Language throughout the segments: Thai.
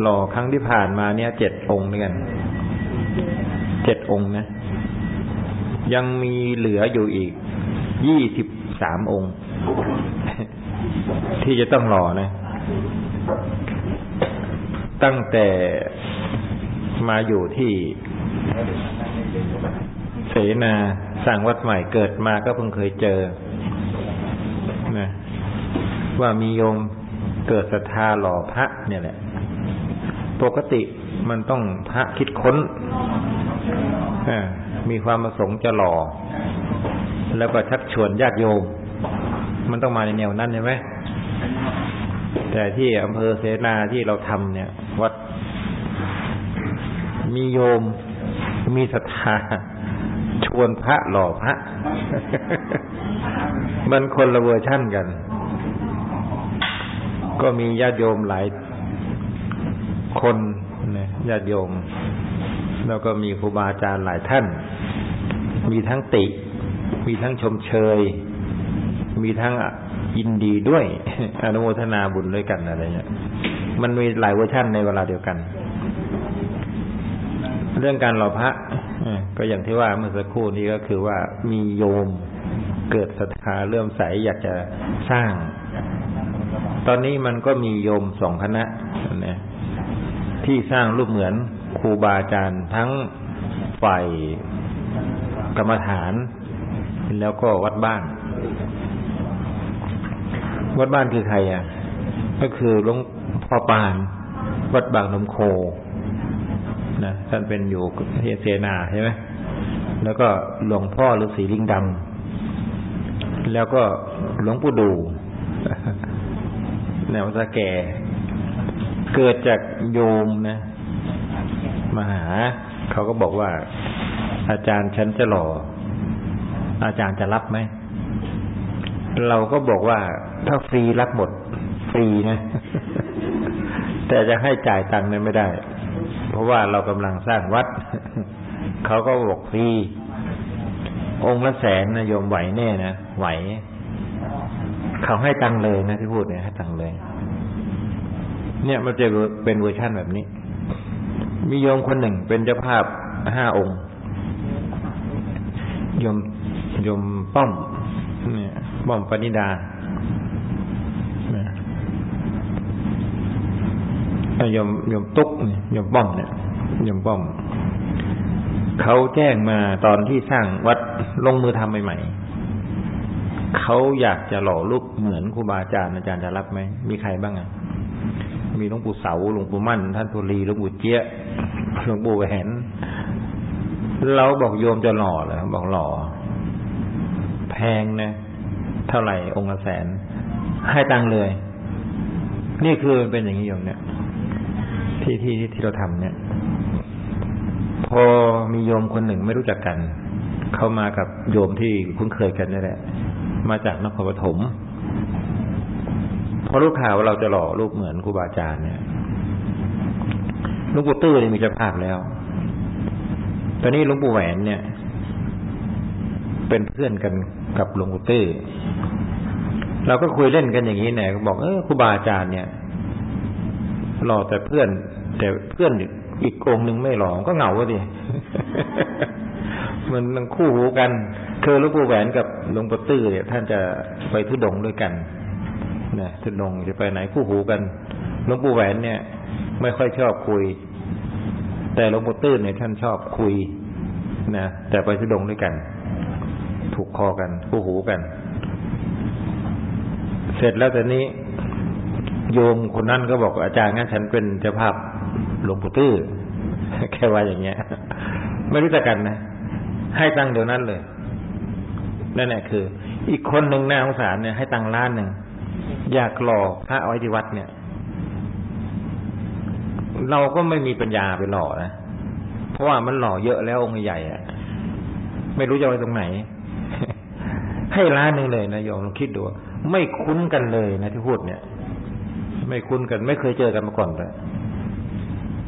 หล่อครั้งที่ผ่านมาเนี่ยเจ็ดองค์ด้วยกันเจ็ดองค์นะ ยังมีเหลืออยู่อีกยี่สิบสามองค์ ที่จะต้องรอนะ ตั้งแต่มาอยู่ที่เสนาสร้างวัดใหม่เกิดมาก็เพิ่งเคยเจอนะว่ามีโยมเกิดศรัทธาหล่อพระเนี่ยแหละ ปกติมันต้องพระคิดค้นมีความประสงค์จะหล่อ แล้วก็ชักชวนญาติโยม มันต้องมาในแนวนั้นใช่ไหมแต่ที่อำเภอเสนาที่เราทำเนี่ย วัด มีโยม มีศรัทธาชวนพระหล่อพระ มันคนละเวอร์ชั่นกัน ก็มีญาติโยมหลาย คนนะญาติโยม แล้วก็มีครูบาอาจารย์หลายท่าน มีทั้งติ มีทั้งชมเชย มีทั้งยินดีด้วยอนุโมทนาบุญด้วยกันอะไรเงี้ยมันมีหลายเวอร์ชันในเวลาเดียวกัน เรื่องการหล่อพระก็อย่างที่ว่าเมื่อสักครู่นี้ก็คือว่ามีโยมเกิดศรัทธาเริ่มใสอยากจะสร้าง ตอนนี้มันก็มีโยมสองคณะนะ ที่สร้างรูปเหมือนครูบาอาจารย์ ทั้งฝ่ายกรรมฐาน แล้วก็วัดบ้าน วัดบ้านคือใครอะ ก็คือหลวงพ่อปาน วัดบางนมโคนะท่านเป็นอยู่ที่เสนาใช่ไหมแล้วก็หลวงพ่อฤาษีลิงดำแล้วก็หลวงปู่ดูแนวสะแก่ เกิดจากโยมนะมาหา เขาก็บอกว่า อาจารย์ฉันจะหล่อ อาจารย์จะรับไหม เราก็บอกว่า ถ้าฟรีรับหมด ฟรีนะ แต่จะให้จ่ายตังค์นั้นไม่ได้ เพราะว่าเรากำลังสร้างวัด เขาก็บอกฟรี องค์ละแสนนะโยมไหวแน่นะไหว เขาให้ตังค์เลยนะที่พูดเนี่ยให้ตังค์เลย เนี่ยมันจะเป็นเวอร์ชั่นแบบนี้ มีโยมคนหนึ่งเป็นเจ้าภาพห้าองค์โยมโยมป้อม เนี่ยป้อมปณิดาโยมโยมตุ๊กเนี่ยโยมป้อมเนี่ยโยมป้อมเขาแจ้งมาตอนที่สร้างวัดลงมือทำใหม่ๆเขาอยากจะหล่อรูปเหมือนครูบาอาจารย์อาจารย์จะรับไหมมีใครบ้างอะ มีหลวงปู่เสาหลวงปู่มั่น ท่านทุลีหลวงปู่เจี๊ยหลวงปู่แหวนเราบอกโยมจะหล่อเลยบอกหล่อ แพงนะเท่าไหร่องค์ละแสน ให้ตังเลย นี่คือเป็นอย่างนี้โยมเนี่ย ที่ที่ที่เราทำเนี่ย พอมีโยมคนหนึ่งไม่รู้จักกัน เข้ามากับโยมที่คุ้นเคยกันนี่แหละ มาจากนครปฐม อรู้ข่าวว่าเราจะหล่อรูปเหมือนครูบาอาจารย์เนี่ยลวงปู่ตื้อนี่มีเจ้าภาพแล้ว ตอนนี้ลวงปู่แหวนเนี่ย เป็นเพื่อนกันกับลวงปู่ตื้อเราก็คุยเล่นกันอย่างนี้เนี่ยบอกเออครูบาอาจารย์เนี่ยหล่อแต่เพื่อน แต่เพื่อนอีกองหนึ่งไม่หล่อก็เหงาดิมันมันคู่หูกัน คือหลวงปู่แหวนกับหลวงปู่ตื้อเนี่ย ท่านจะไปทุดงด้วยกัน นะทุดงจะไปไหนคู่หูกันหลวงปู่แหวนเนี่ย ไม่ค่อยชอบคุย แต่หลวงปู่ตื้อเนี่ยท่านชอบคุยนะแต่ไปทุดงด้วยกัน ถูกคอกัน คู่หูกัน เสร็จแล้วแต่นี้ โยมคนนั้นก็บอกอาจารย์งั้นฉันเป็นเจ้าภาพหลวงปู่ตื้อแค่ว่าอย่างเงี้ย ไม่รู้จักกันนะ ให้ตังเดี๋ยวนั้นเลยนั่นแหละคือ อีกคนหนึ่งน่าสงสารเนี่ยให้ตังล้านหนึ่ง อยากหล่อพระอาไว้ที่วัดเนี่ย เราก็ไม่มีปัญญาไปหล่อนะเพราะว่ามันหล่อเยอะแล้วองค์ใหญ่อะไม่รู้จะไปตรงไหน ให้ล้านหนึ่งเลยนะโยมลองคิดดูไม่คุ้นกันเลยนะที่พูดเนี่ย ไม่คุ้นกัน ไม่เคยเจอกันมาก่อนเลย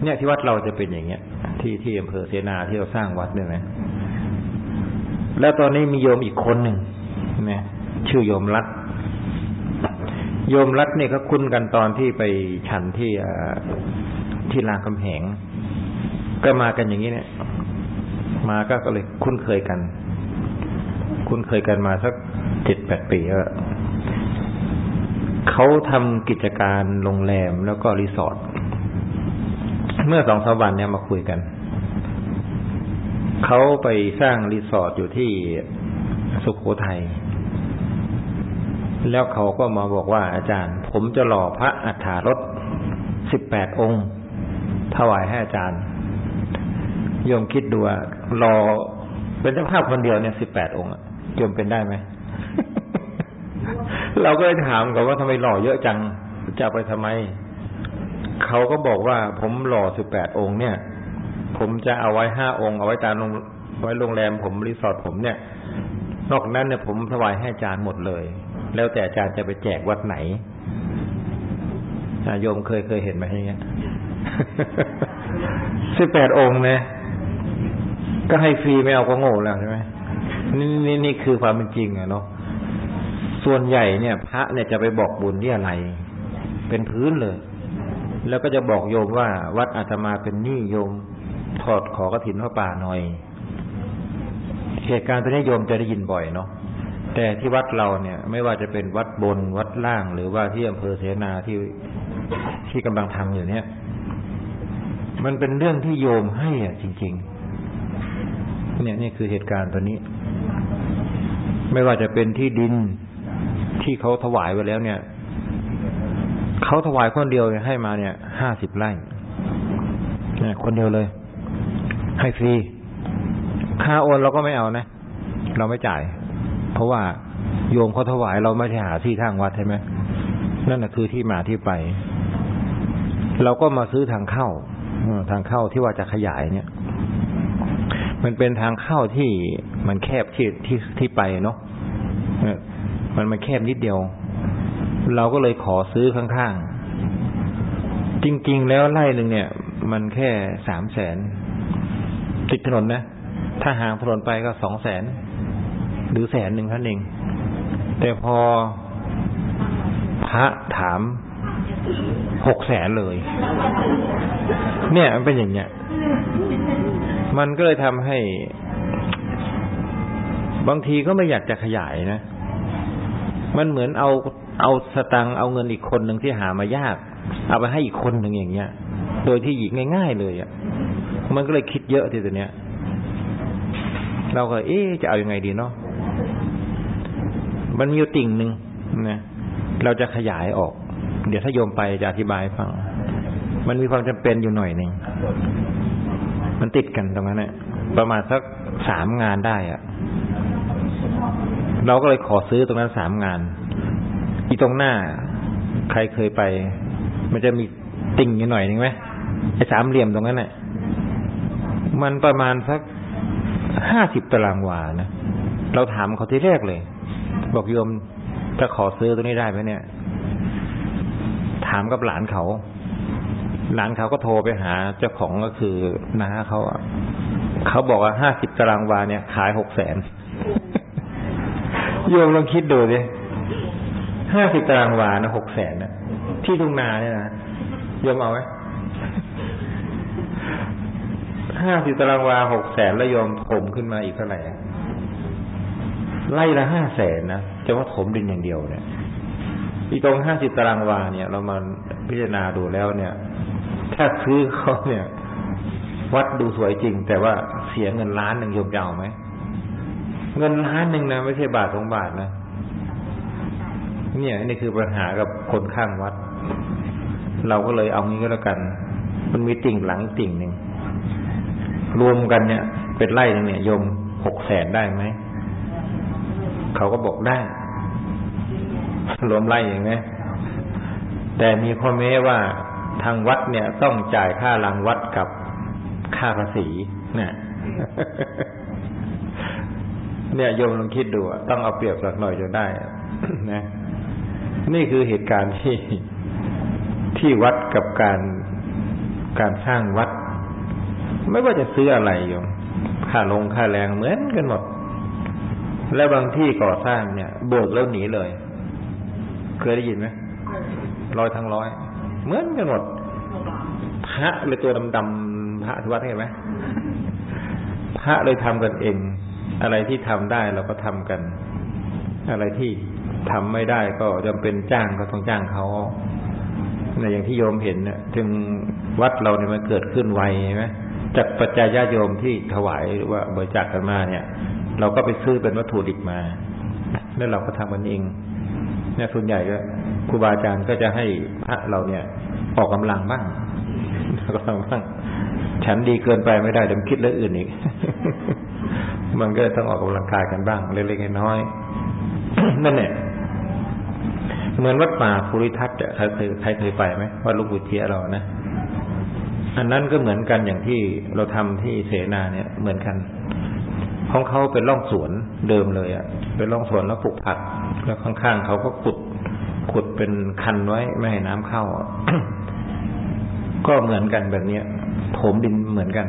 เนี่ยที่วัดเราจะเป็นอย่างเงี้ย ที่ที่อำเภอเสนาที่เราสร้างวัดเนี่ยนะแล้วตอนนี้มีโยมอีกคนหนึ่งนะชื่อโยมรัต โยมรัฐนี่เขาคุ้นกันตอนที่ไปฉันที่ที่รางคำแหง ก็มากันอย่างนี้เนี่ย มาก็เลยคุ้นเคยกัน คุ้นเคยกันมาสักเจ็ดแปดปีแล้วเขาทำกิจการโรงแรมแล้วก็รีสอร์ทเมื่อสองสามวันเนี่ยมาคุยกันเขาไปสร้างรีสอร์ทอยู่ที่สุขโขทัย แล้วเขาก็มาบอกว่าอาจารย์ ผมจะหล่อพระอัฐารถสิบแปดองค์ ถวายให้อาจารย์โยมคิดดูว่ารอเป็นเจ้าภาพคนเดียวเนี่ยสิบแปดองค์โยมเป็นได้ไหมเราก็เลยถามกันว่าทำไมหล่อเยอะจังจะไปทำไม เขาก็บอกว่าผมหล่อสิบแปดองค์เนี่ย ผมจะเอาไว้ห้าองค์เอาไว้ตามโรงไว้โรงแรมผมรีสอร์ทผมเนี่ย นอกนั้นเนี่ยผมถวายให้อาจารย์หมดเลย แล้วแต่อาจารย์จะไปแจกวัดไหนโยมเคยเคยเห็นไหมอย่างเงี้ยสิบแปดองค์เนี่ยก็ให้ฟรีไม่เอาก็โง่แล้วใช่ไหมนี่นี่นี่คือความเป็นจริงอะเนาะส่วนใหญ่เนี่ย พระเนี่ยจะไปบอกบุญที่อะไร เป็นพื้นเลย แล้วก็จะบอกโยมว่า วัดอาตมาเป็นหนี้โยมถอดขอกระถินพระป่าหน่อยเหตุการณ์ตัวนี้โยมจะได้ยินบ่อยเนาะ แต่ที่วัดเราเนี่ย ไม่ว่าจะเป็นวัดบนวัดล่าง หรือว่าที่อำเภอเสนาที่ที่กำลังทำอยู่เนี่ย มันเป็นเรื่องที่โยมให้อะจริง ๆ เนี่ยนี่คือเหตุการณ์ตัวนี้ ไม่ว่าจะเป็นที่ดินที่เขาถวายไว้แล้วเนี่ยเขาถวายคนเดียวให้มาเนี่ยห้าสิบไร่เนี่ยคนเดียวเลย ให้ฟรีค่าโอนเราก็ไม่เอานะ เราไม่จ่าย เพราะว่าโยมเขาถวายเราไม่ใช่หาที่ข้างวัดใช่ไหมนั่นแหะคือที่มาที่ไป เราก็มาซื้อทางเข้าทางเข้าที่ว่าจะขยายเนี่ย มันเป็นทางเข้าที่มันแคบที่ที่ที่ไปเนาะมันมันแคบนิดเดียว เราก็เลยขอซื้อข้างๆ จริง ๆ แล้วไร่หนึ่งเนี่ย มันแค่สามแสนติดถนนนะ ถ้าห่างถนนไปก็สองแสน หรือแสนหนึ่งท่านเอง แต่พอพระถามหกแสนเลย เนี่ยมันเป็นอย่างเนี้ย มันก็เลยทำให้ บางทีก็ไม่อยากจะขยายนะ มันเหมือนเอาเอาสตังเอาเงินอีกคนหนึ่งที่หามายาก เอาไปให้อีกคนหนึ่งอย่างเงี้ย โดยที่หยิกง่าย ๆ เลยอะ มันก็เลยคิดเยอะทีตัวเนี้ย เราก็เอ๊จะเอาอยัางไงดีเนาะ มันมีอยู่ติ่งหนึ่งนะเราจะขยายออก เดี๋ยวถ้าโยมไปจะอธิบายฟัง มันมีความจำเป็นอยู่หน่อยหนึ่งมันติดกันตรงนั้นเนี่ยประมาณสักสามงานได้อะเราก็เลยขอซื้อตรงนั้นสามงาน อีตรงหน้า ใครเคยไป มันจะมีติ่งอยู่หน่อยหนึ่งไหมไอ้สามเหลี่ยมตรงนั้นเนี่ยมันประมาณสักห้าสิบตารางวานะเราถามเขาที่แรกเลย บอกโยมจะขอซื้อตรงนี้ได้ไหมเนี่ย ถามกับหลานเขา หลานเขาก็โทรไปหาเจ้าของก็คือน้าเขาเขาบอกว่าห้าสิบตารางวาเนี่ย ขายหกแสนโยมลองคิดดูดิห้าสิบตารางวานะหกแสนนะที่ทุ่งนาเนี่ยนะโยมเอาไหมห้าสิบตารางวาหกแสนแล้วยอมถมขึ้นมาอีกเท่าไหร่ ไล่ละห้าแสนนะจะว่าถมดินอย่างเดียวเนี่ยอีตรงห้าสิบตารางวาเนี่ย เรามาพิจารณาดูแล้วเนี่ย ถ้าซื้อเขาเนี่ย วัดดูสวยจริง แต่ว่าเสียเงินล้านหนึ่งยมยาวไหมเงินล้านหนึ่งนะไม่ใช่บาทสองบาทนะเนี่ยนี่คือปัญหากับคนข้างวัด เราก็เลยเอางี้ก็แล้วกัน มันมีติ่งหลังติ่งหนึ่งรวมกันเนี่ย เป็นไร่นึงเนี่ยยมหกแสนได้ไหม เขาก็บอกได้รวมไร่อย่างนี้แต่มีข้อแม้ว่าทางวัดเนี่ยต้องจ่ายค่ารังวัดกับค่าภาษีเนี่ยเนี่ยโยมลองคิดดูต้องเอาเปรียบสักหน่อยจนได้นะนี่คือเหตุการณ์ที่ที่วัดกับการการสร้างวัด ไม่ว่าจะซื้ออะไรอยู่ค่าลงค่าแรงเหมือนกันหมด และบางที่ก่อสร้างเนี่ยเบิกแล้วหนีเลย เคยได้ยินไหมร้อยทั้งร้อย เหมือนกันหมดพระเลยตัวดำๆพระที่วัดเห็นไหมพระเลยทำกันเอง อะไรที่ทำได้เราก็ทำกัน อะไรที่ทำไม่ได้ก็จำเป็นจ้างก็ต้องจ้างเขาในอย่างที่โยมเห็นเนี่ยถึงวัดเราเนี่ยมันเกิดขึ้นไวใช่ไหมจากปัจจัยญาโยมที่ถวายหรือว่าบริจาคกันมาเนี่ย เราก็ไปซื้อเป็นวัตถุดิบมา แล้วเราก็ทำกันเองเนี่ยส่วนใหญ่ก็ครูบาอาจารย์ก็จะให้พระเราเนี่ย ออกกำลังบ้างออกกำลังบ้าง ฉันดีเกินไปไม่ได้เดี๋ยวคิดเรื่องอื่นอีก มันก็ต้องออกกำลังกายกันบ้าง เล็กๆน้อยๆนั่นแหละเหมือนวัดป่าภูริทัศน์ใครเคยใครเคยไปไหมวัดลูกบุเทียเรานะอันนั้นก็เหมือนกันอย่างที่เราทำที่เสนาเนี่ย เหมือนกัน ของเขาเป็นร่องสวนเดิมเลยอะ่ะ เป็นร่องสวนแล้วปลูกผัก แล้วข้างๆเขาก็ขุดขุดเป็นคันไว้ไม่ให้น้ำเข้า ก็เหมือนกันแบบเนี้ยถมดินเหมือนกัน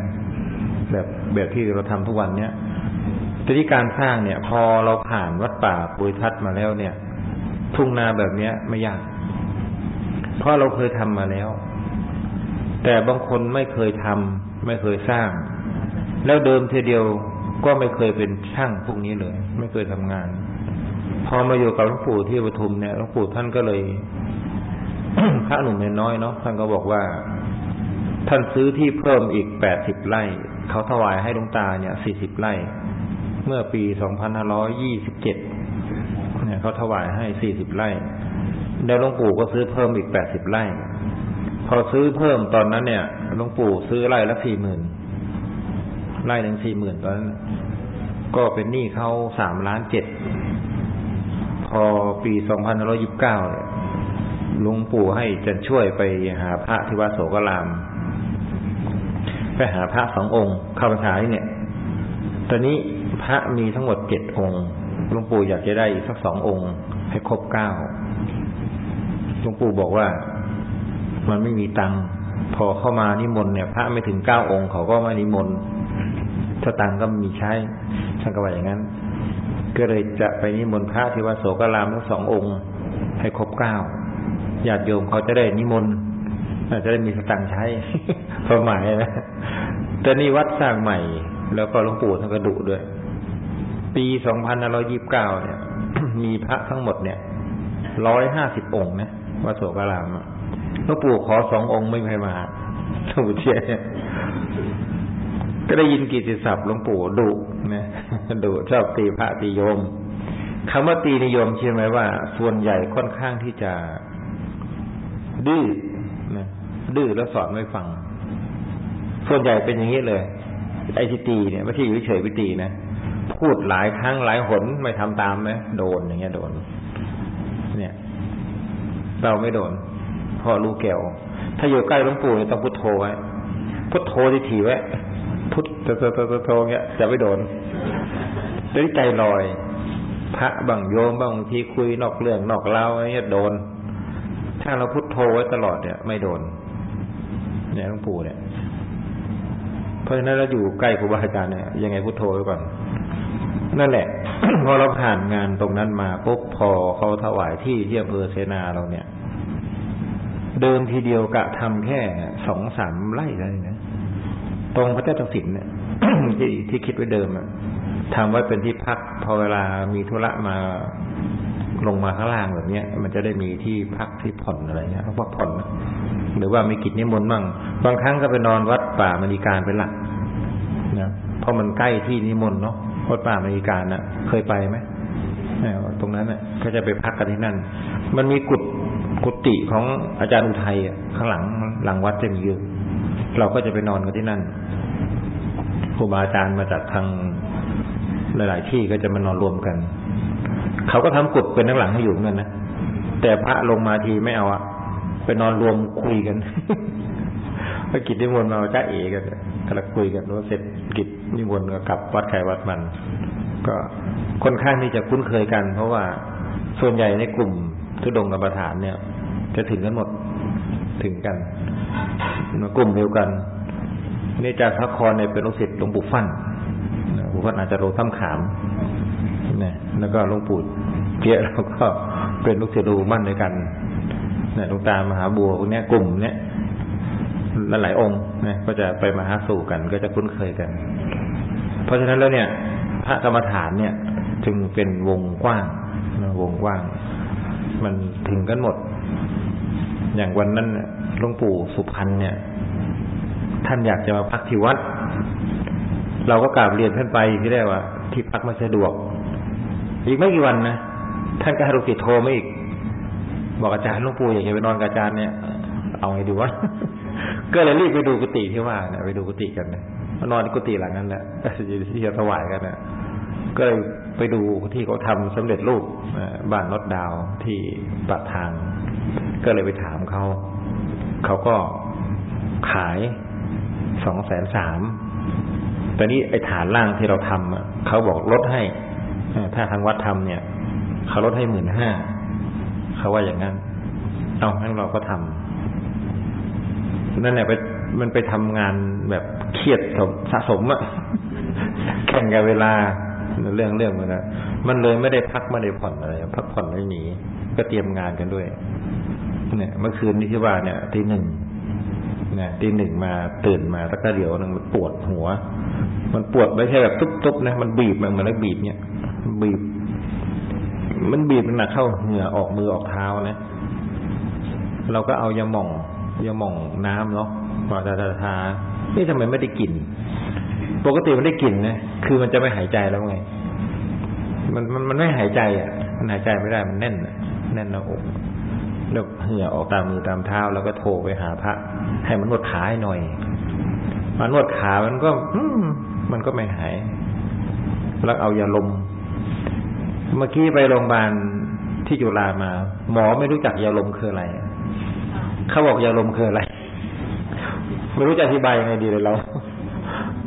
แบบแบบที่เราทำทุกวันเนี้ยแต่ที่การสร้างเนี่ย พอเราผ่านวัดป่าปุยทัศมาแล้วเนี่ย ทุ่งนาแบบเนี้ยไม่ยาก เพราะเราเคยทำมาแล้ว แต่บางคนไม่เคยทำไม่เคยสร้าง แล้วเดิมทีเดียว ก็ไม่เคยเป็นช่างพวกนี้เลย ไม่เคยทำงาน พอมาอยู่กับหลวงปู่ที่ปทุมเนี่ยหลวงปู่ท่านก็เลยพระหนุ่มน้อยเนาะท่านก็บอกว่า ท่านซื้อที่เพิ่มอีกแปดสิบไร่เขาถวายให้หลวงตาเนี่ยสี่สิบไร่ เมื่อปีสองพันห้าร้อยยี่สิบเจ็ดเนี่ยเขาถวายให้สี่สิบไร่แล้วหลวงปู่ก็ซื้อเพิ่มอีกแปดสิบไร่ พอซื้อเพิ่มตอนนั้นเนี่ยหลวงปู่ซื้อไร่ละสี่หมื่น ไร่หนึ่งสี่หมื่นตอนนั้นก็เป็นหนี้เขาสามล้านเจ็ด พอปีสองพันร้อยิบเก้าเนี่ยหลวงปู่ให้จะช่วยไปหาพระที่วัดโสกราม ไปหาพระสององค์เข้าพรรษาเนี่ย ตอนนี้พระมีทั้งหมดเจ็ดองค์หลวงปู่อยากจะได้อีกสักสององค์ ให้ครบเก้าหลวงปู่บอกว่ามันไม่มีตังค์พอเข้ามานิมนต์เนี่ย พระไม่ถึงเก้าองค์เขาก็มานิมนต์ สตังก็มีใช้ท่านก็ว่าอย่างนั้น ก็เลยจะไปนิมนต์พระที่วัดโสกรามทั้งสององค์ ให้ครบเก้าญาติโยมเขาจะได้นิมนต์อาจจะได้มีสตังใช้ความหมายนะแต่นี่วัดสร้างใหม่ แล้วก็หลวงปู่ท่านก็ดุด้วย ปีสองพันร้อยิบเก้าเนี่ย มีพระทั้งหมดเนี่ยร้อยห้าสิบองค์นะวัดโสกรามหลวงปู่ขอสององค์ไม่ไปมาหลวงปู่เชีย ก็ได้ยินกิติศัพท์หลวงปู่ดุนะดุชอบตีพระตีโยมคำว่าตีนิยมเชื่อไหมว่า ส่วนใหญ่ค่อนข้างที่จะดื้อนะดื้อแล้วสอนไม่ฟัง ส่วนใหญ่เป็นอย่างนี้เลยไอ้ที่ตีเนี่ยไม่ใช่อยู่เฉยไปตีนะพูดหลายครั้งหลายหนไม่ทำตามนะโดนอย่างเงี้ยโดน เนี่ย เราไม่โดนพอรู้แก้วถ้าอยู่ใกล้หลวงปู่ต้องพุทโธไว้พุทโธที่ถีไว้ พุทธโธโธโธเงี้ยจะไม่โดนด้วยใจลอย พระบางโยมบางทีคุยนอกเรื่องนอกเล่าเงี้ยโดน ถ้าเราพุทโธไว้ตลอดเนี่ยไม่โดน เนี่ยหลวงปู่เนี่ยเพราะฉะนั้นเราอยู่ใกล้ครูบาอาจารย์เนี่ยยังไงพุทโธไว้ก่อนนั่นแหละ พอเราผ่านงานตรงนั้นมาปุ๊บพอเขาถวายที่ที่อำเภอเสนาเราเนี่ย เดิมทีเดียวกะทำแค่สองสามไร่เลยนะ ตรงพระเจ้าตักสินเนี่ยที่ที่คิดไว้เดิมอะทำไว้เป็นที่พักพอเวลามีธุระมาลงมาข้างล่างแบบเนี้ย มันจะได้มีที่พักที่ผ่อนอะไรเงี้ยพักผ่อนหรือว่ามีกิจนิมนต์บ้างบางครั้งก็ไปนอนวัดป่ามณีการเป็นหลักนะเพราะมันใกล้ที่นิมนต์เนาะวัดป่ามณีการนะเคยไปไหมตรงนั้นเน่ะก็จะไปพักกันที่นั่น มันมีกุฏกุฏิของอาจารย์อุทัยข้างหลังหลังวัดจะมีเยอะ เราก็จะไปนอนกันที่นั่นครูบาอาจารย์มาจากทางหลาย ๆ ที่ก็จะมานอนรวมกัน เขาก็ทำกุฏเป็นทั้งหลังให้อยู่เหมือนกันนะแต่พระลงมาทีไม่เอาอะไปนอนรวมคุยกันพระกิจนิมนต์มาจ้าเอกันกำลังคุยกันว่าเสร็จกิจนิมนต์ก็กลับวัดไข่วัดมัน ก็ค่อนข้างที่จะคุ้นเคยกัน เพราะว่าส่วนใหญ่ในกลุ่มทุดงกรรมฐานเนี่ย จะถึงกันหมดถึงกัน กลุ่มเดียวกันนี่จากพระครเนี่ยเป็นลูกศิษย์หลวงปู่ฟั่นหลวงปู่ฟั่นอาจจะโรถ้ำขามนะแล้วก็หลวงปู่เกียเราก็เป็นลูกศิษย์หลวงมั่นด้วยกันเนี่ยหลวงตามหาบัวพวกนี้กลุ่มเนี้ยหลายองค์นะก็จะไปมาหาสู่กัน ก็จะคุ้นเคยกัน เพราะฉะนั้นแล้วเนี่ย พระกรรมฐานเนี่ย จึงเป็นวงกว้างวงกว้าง มันถึงกันหมด อย่างวันนั้นหลวงปู่สุพรรณเนี่ย ท่านอยากจะมาพักที่วัด เราก็กราบเรียนท่านไปที่ได้ว่า ที่พักไม่สะดวก อีกไม่กี่วันนะท่านก็ให้ลูกศิษย์โทรมาอีก บอกอาจารย์หลวงปู่อยากจะไปนอนกับอาจารย์เนี่ย เอาไงดีวะก็เลยรีบไปดูกุฏิที่ว่าเนี่ยไปดูกุฏิกันนะมานอนกุฏิหลังนั้นแหละที่จะถวายกันนะก็เลยไปดูที่เขาทาสำเร็จรูปบ้านรถดาวที่ปากทาง ก็เลยไปถามเขาเขาก็ขายสองแสนสามแต่นี้ไอ้ฐานล่างที่เราทำเขาบอกลดให้ถ้าทางวัดทำเนี่ยเขาลดให้หมื่นห้าเขาว่าอย่างนั้น เอาทั้งเราก็ทำนั่นแหละไปมันไปทำงานแบบเครียดสะสมอะแข่งกับเวลาเรื่องเรื่องมันนะมันเลยไม่ได้พักไม่ได้ผ่อนอะไรพักผ่อนไม่หนี ก็เตรียมงานกันด้วย เนี่ย เมื่อคืนนี้ที่ว่าเนี่ยทีหนึ่งนะตีหนึ่งมาตื่นมาแล้วก็เดี๋ยวนึงมันปวดหัว มันปวดไม่ใช่แบบทุบๆนะมันบีบมันเหมือนแบีบเนี่ยบีบ มันบีบมันหนักเข้าเหงื่อออกมือออกเท้านะเราก็เอายาหม่องยาหม่องน้ำเนาะมาทาทาทานี่ทำไมไม่ได้กลิ่นปกติมันได้กลิ่นนะคือมันจะไม่หายใจแล้วไง มันมันมันไม่หายใจอะ มันหายใจไม่ได้มันแน่น แน่นหน้าอกแล้วเหงื่อออกตามมือตามเท้า แล้วก็โทรไปหาพระ ให้มันนวดขาให้หน่อยมานวดขามันก็มันก็ไม่หาย แล้วเอายาลม เมื่อกี้ไปโรงพยาบาลที่จุฬามา หมอไม่รู้จักยาลมคืออะไร เขาบอกยาลมคืออะไร ไม่รู้จะอธิบายยังไงดีเลยเรา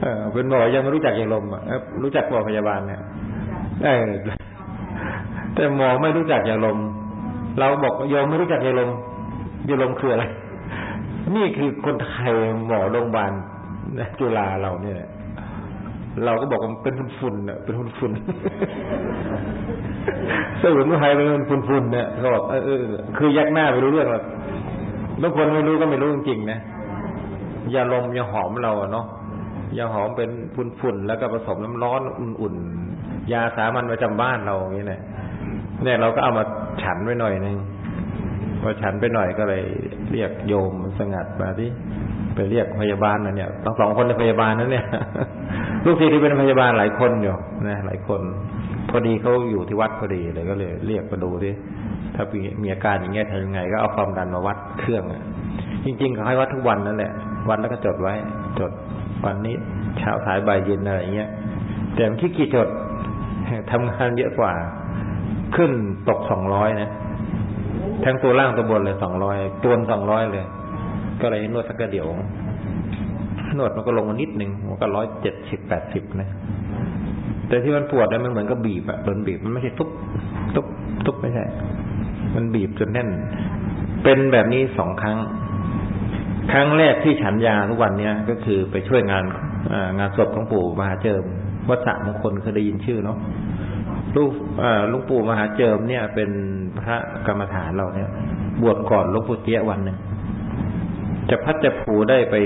เออเป็นหมอยังไม่รู้จักยาลมอะรู้จักหมอพยาบาลเนี่ยเออแต่หมอไม่รู้จักยาลม เราบอกโยมไม่รู้จักยาลมยาลมคืออะไร นี่คือคนไทยหมอโรงพยาบาลจุฬาเราเนี่ย เราก็บอกว่าเป็นฝุ่นๆเน่ะเป็นฝุ่นๆสมุนไพรเป็นฝุ่นๆเนี่ยเขาบอกเออคือยักหน้าไม่รู้เรื่องหรอกบางคนไม่รู้ก็ไม่รู้จริงๆนะยาลมยาหอมเราเนาะยาหอมเป็นฝุ่นๆแล้วก็ผสมน้ำร้อนอุ่นๆยาสามัญประจำบ้านเราอย่างนี้เนี่ย เนี่ยเราก็เอามาฉันไว้หน่อยนึงพอฉันไปหน่อยก็เลยเรียกโยมสงัดมาที่ไปเรียกพยาบาลนะเนี่ยต้องสองคนในพยาบาลนั้นเนี่ย ลูกศิษย์ที่เป็นพยาบาลหลายคนอยู่นะหลายคน พอดีเขาอยู่ที่วัดพอดีเลยก็เลยเรียกมาดูที่ถ้ามีอาการอย่างเงี้ยทำยังไง ก็เอาความดันมาวัดเครื่องอะจริงๆเขาให้วัดทุกวันนั่นแหละวันแล้วก็จดไว้ จดวันนี้เช้าสายบ่ายเย็นอะไรเงี้ยแต่ขี้กีจดทำงานเยอะกว่า ขึ้นตกสองร้อยนะ ทั้งตัวล่างตัวบนเลยสองร้อยตัวสองร้อยเลย ก็เลยนวดสักกระเดี๋ยวนวดมันก็ลงมานิดหนึ่งมันก็ร้อยเจ็ดสิบแปดสิบนะแต่ที่มันปวดเนี่ยมันเหมือนกับบีบอะโดนบีบมันไม่ใช่ทุบทุบทุบไม่ใช่ มันบีบจนแน่น เป็นแบบนี้สองครั้ง ครั้งแรกที่ฉันยาทุกวันเนี้ยก็คือไปช่วยงานงานศพของปู่มหาเจิมวัดสะมงคลเคยได้ยินชื่อเนาะ ลูกลุงปู่มหาเจิมเนี่ย เป็นพระกรรมฐานเราเนี่ย บวชก่อนลุงปู่เตี้ยวันหนึ่งจะพัดจะผูได้ไป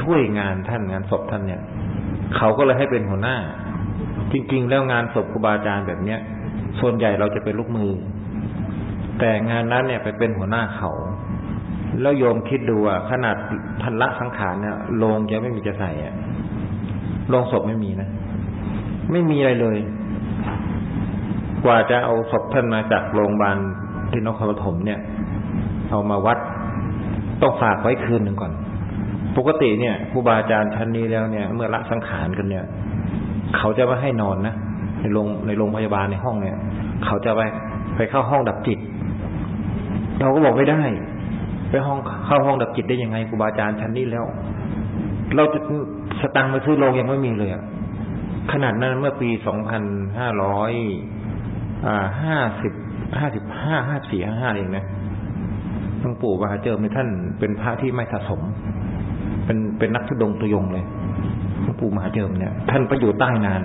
ช่วยงานท่านงานศพท่านเนี่ย เขาก็เลยให้เป็นหัวหน้า จริง ๆ แล้วงานศพครูบาอาจารย์แบบเนี้ยส่วนใหญ่เราจะเป็นลูกมือ แต่งานนั้นเนี่ยไปเป็นหัวหน้าเขา แล้วโยมคิดดูอะขนาดทันละสังขารเนี่ยโลงจะไม่มีจะใส่อะลงศพไม่มีนะ ไม่มีอะไรเลย กว่าจะเอาศพท่านมาจากโรงพยาบาลที่นครปฐมเนี่ย เอามาวัดต้องฝากไว้คืนหนึ่งก่อน ปกติเนี่ยครูบาอาจารย์ชั้นนี้แล้วเนี่ย เมื่อละสังขารกันเนี่ย เขาจะไม่ให้นอนนะในโรงในโรงพยาบาลในห้องเนี่ย เขาจะไปไปเข้าห้องดับจิต เราก็บอกไม่ได้ ไปห้องเข้าห้องดับจิตได้ยังไงครูบาอาจารย์ชั้นนี้แล้ว เราจะสตังค์มาซื้อโรงยังไม่มีเลยอะขนาดนั้นเมื่อปีสองพันห้าร้อย อ่าห้าสิบห้าสิบห้าห้าสี่ห้าห้าเองนะหลวงปู่มหาเจิมในท่านเป็นพระที่ไม่สะสม เป็นเป็นนักทุดงตัวยงเลยหลวงปู่มหาเจิมเนี่ย ท่านไปอยู่ใต้นาน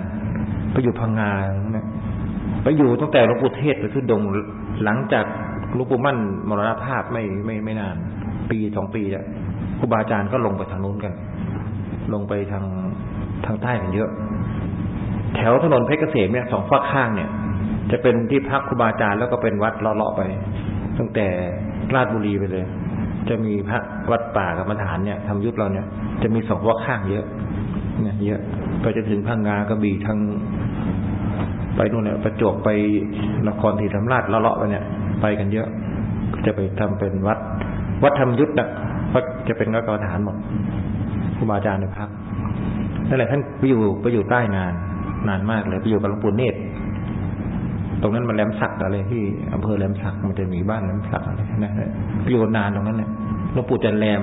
ไปอยู่พังงาเนี่ยไปอยู่ตั้งแต่หลวงปู่เทศไปทุดงหลังจากหลูกปู่มั่นมรณภาพไม่ไม่ไม่นาน ปีสองปีแล้วครูบาอาจารย์ก็ลงไปทางนู้นกัน ลงไปทางทางใต้กันเยอะ แถวถนนเพชรเกษมเนี่ยสองฝั่งข้างเนี่ย จะเป็นที่พักครูบาอาจารย์แล้วก็เป็นวัดเลาะๆไป ตั้งแต่ราชบุรีไปเลย จะมีพระวัดป่ากรรมฐานเนี่ยทำยุทธเราเนี่ย จะมีสองฝั่งข้างเยอะเนี่ยเยอะไปจะถึงพังงากระบี่ทางไปนู่นเนี่ยประจวบไปนครศรีธรรมราชเลาะๆไปเนี่ย ไปกันเยอะ จะไปทำเป็นวัด วัดธรรมยุทธอะก็จะเป็นวัดกรรมฐานหมดครูบาอาจารย์ในพักนั่นแหละท่านไปอยู่ไปอยู่ใต้นาน นานมากเลยไปอยู่กับหลวงปู่เนตร ตรงนั้นมันแหลมสักอะไรที่อำเภอแหลมสักมันจะมีบ้านแหลมสักอะไรนะอยู่นานตรงนั้นเนี่ยหลวงปู่จันแรม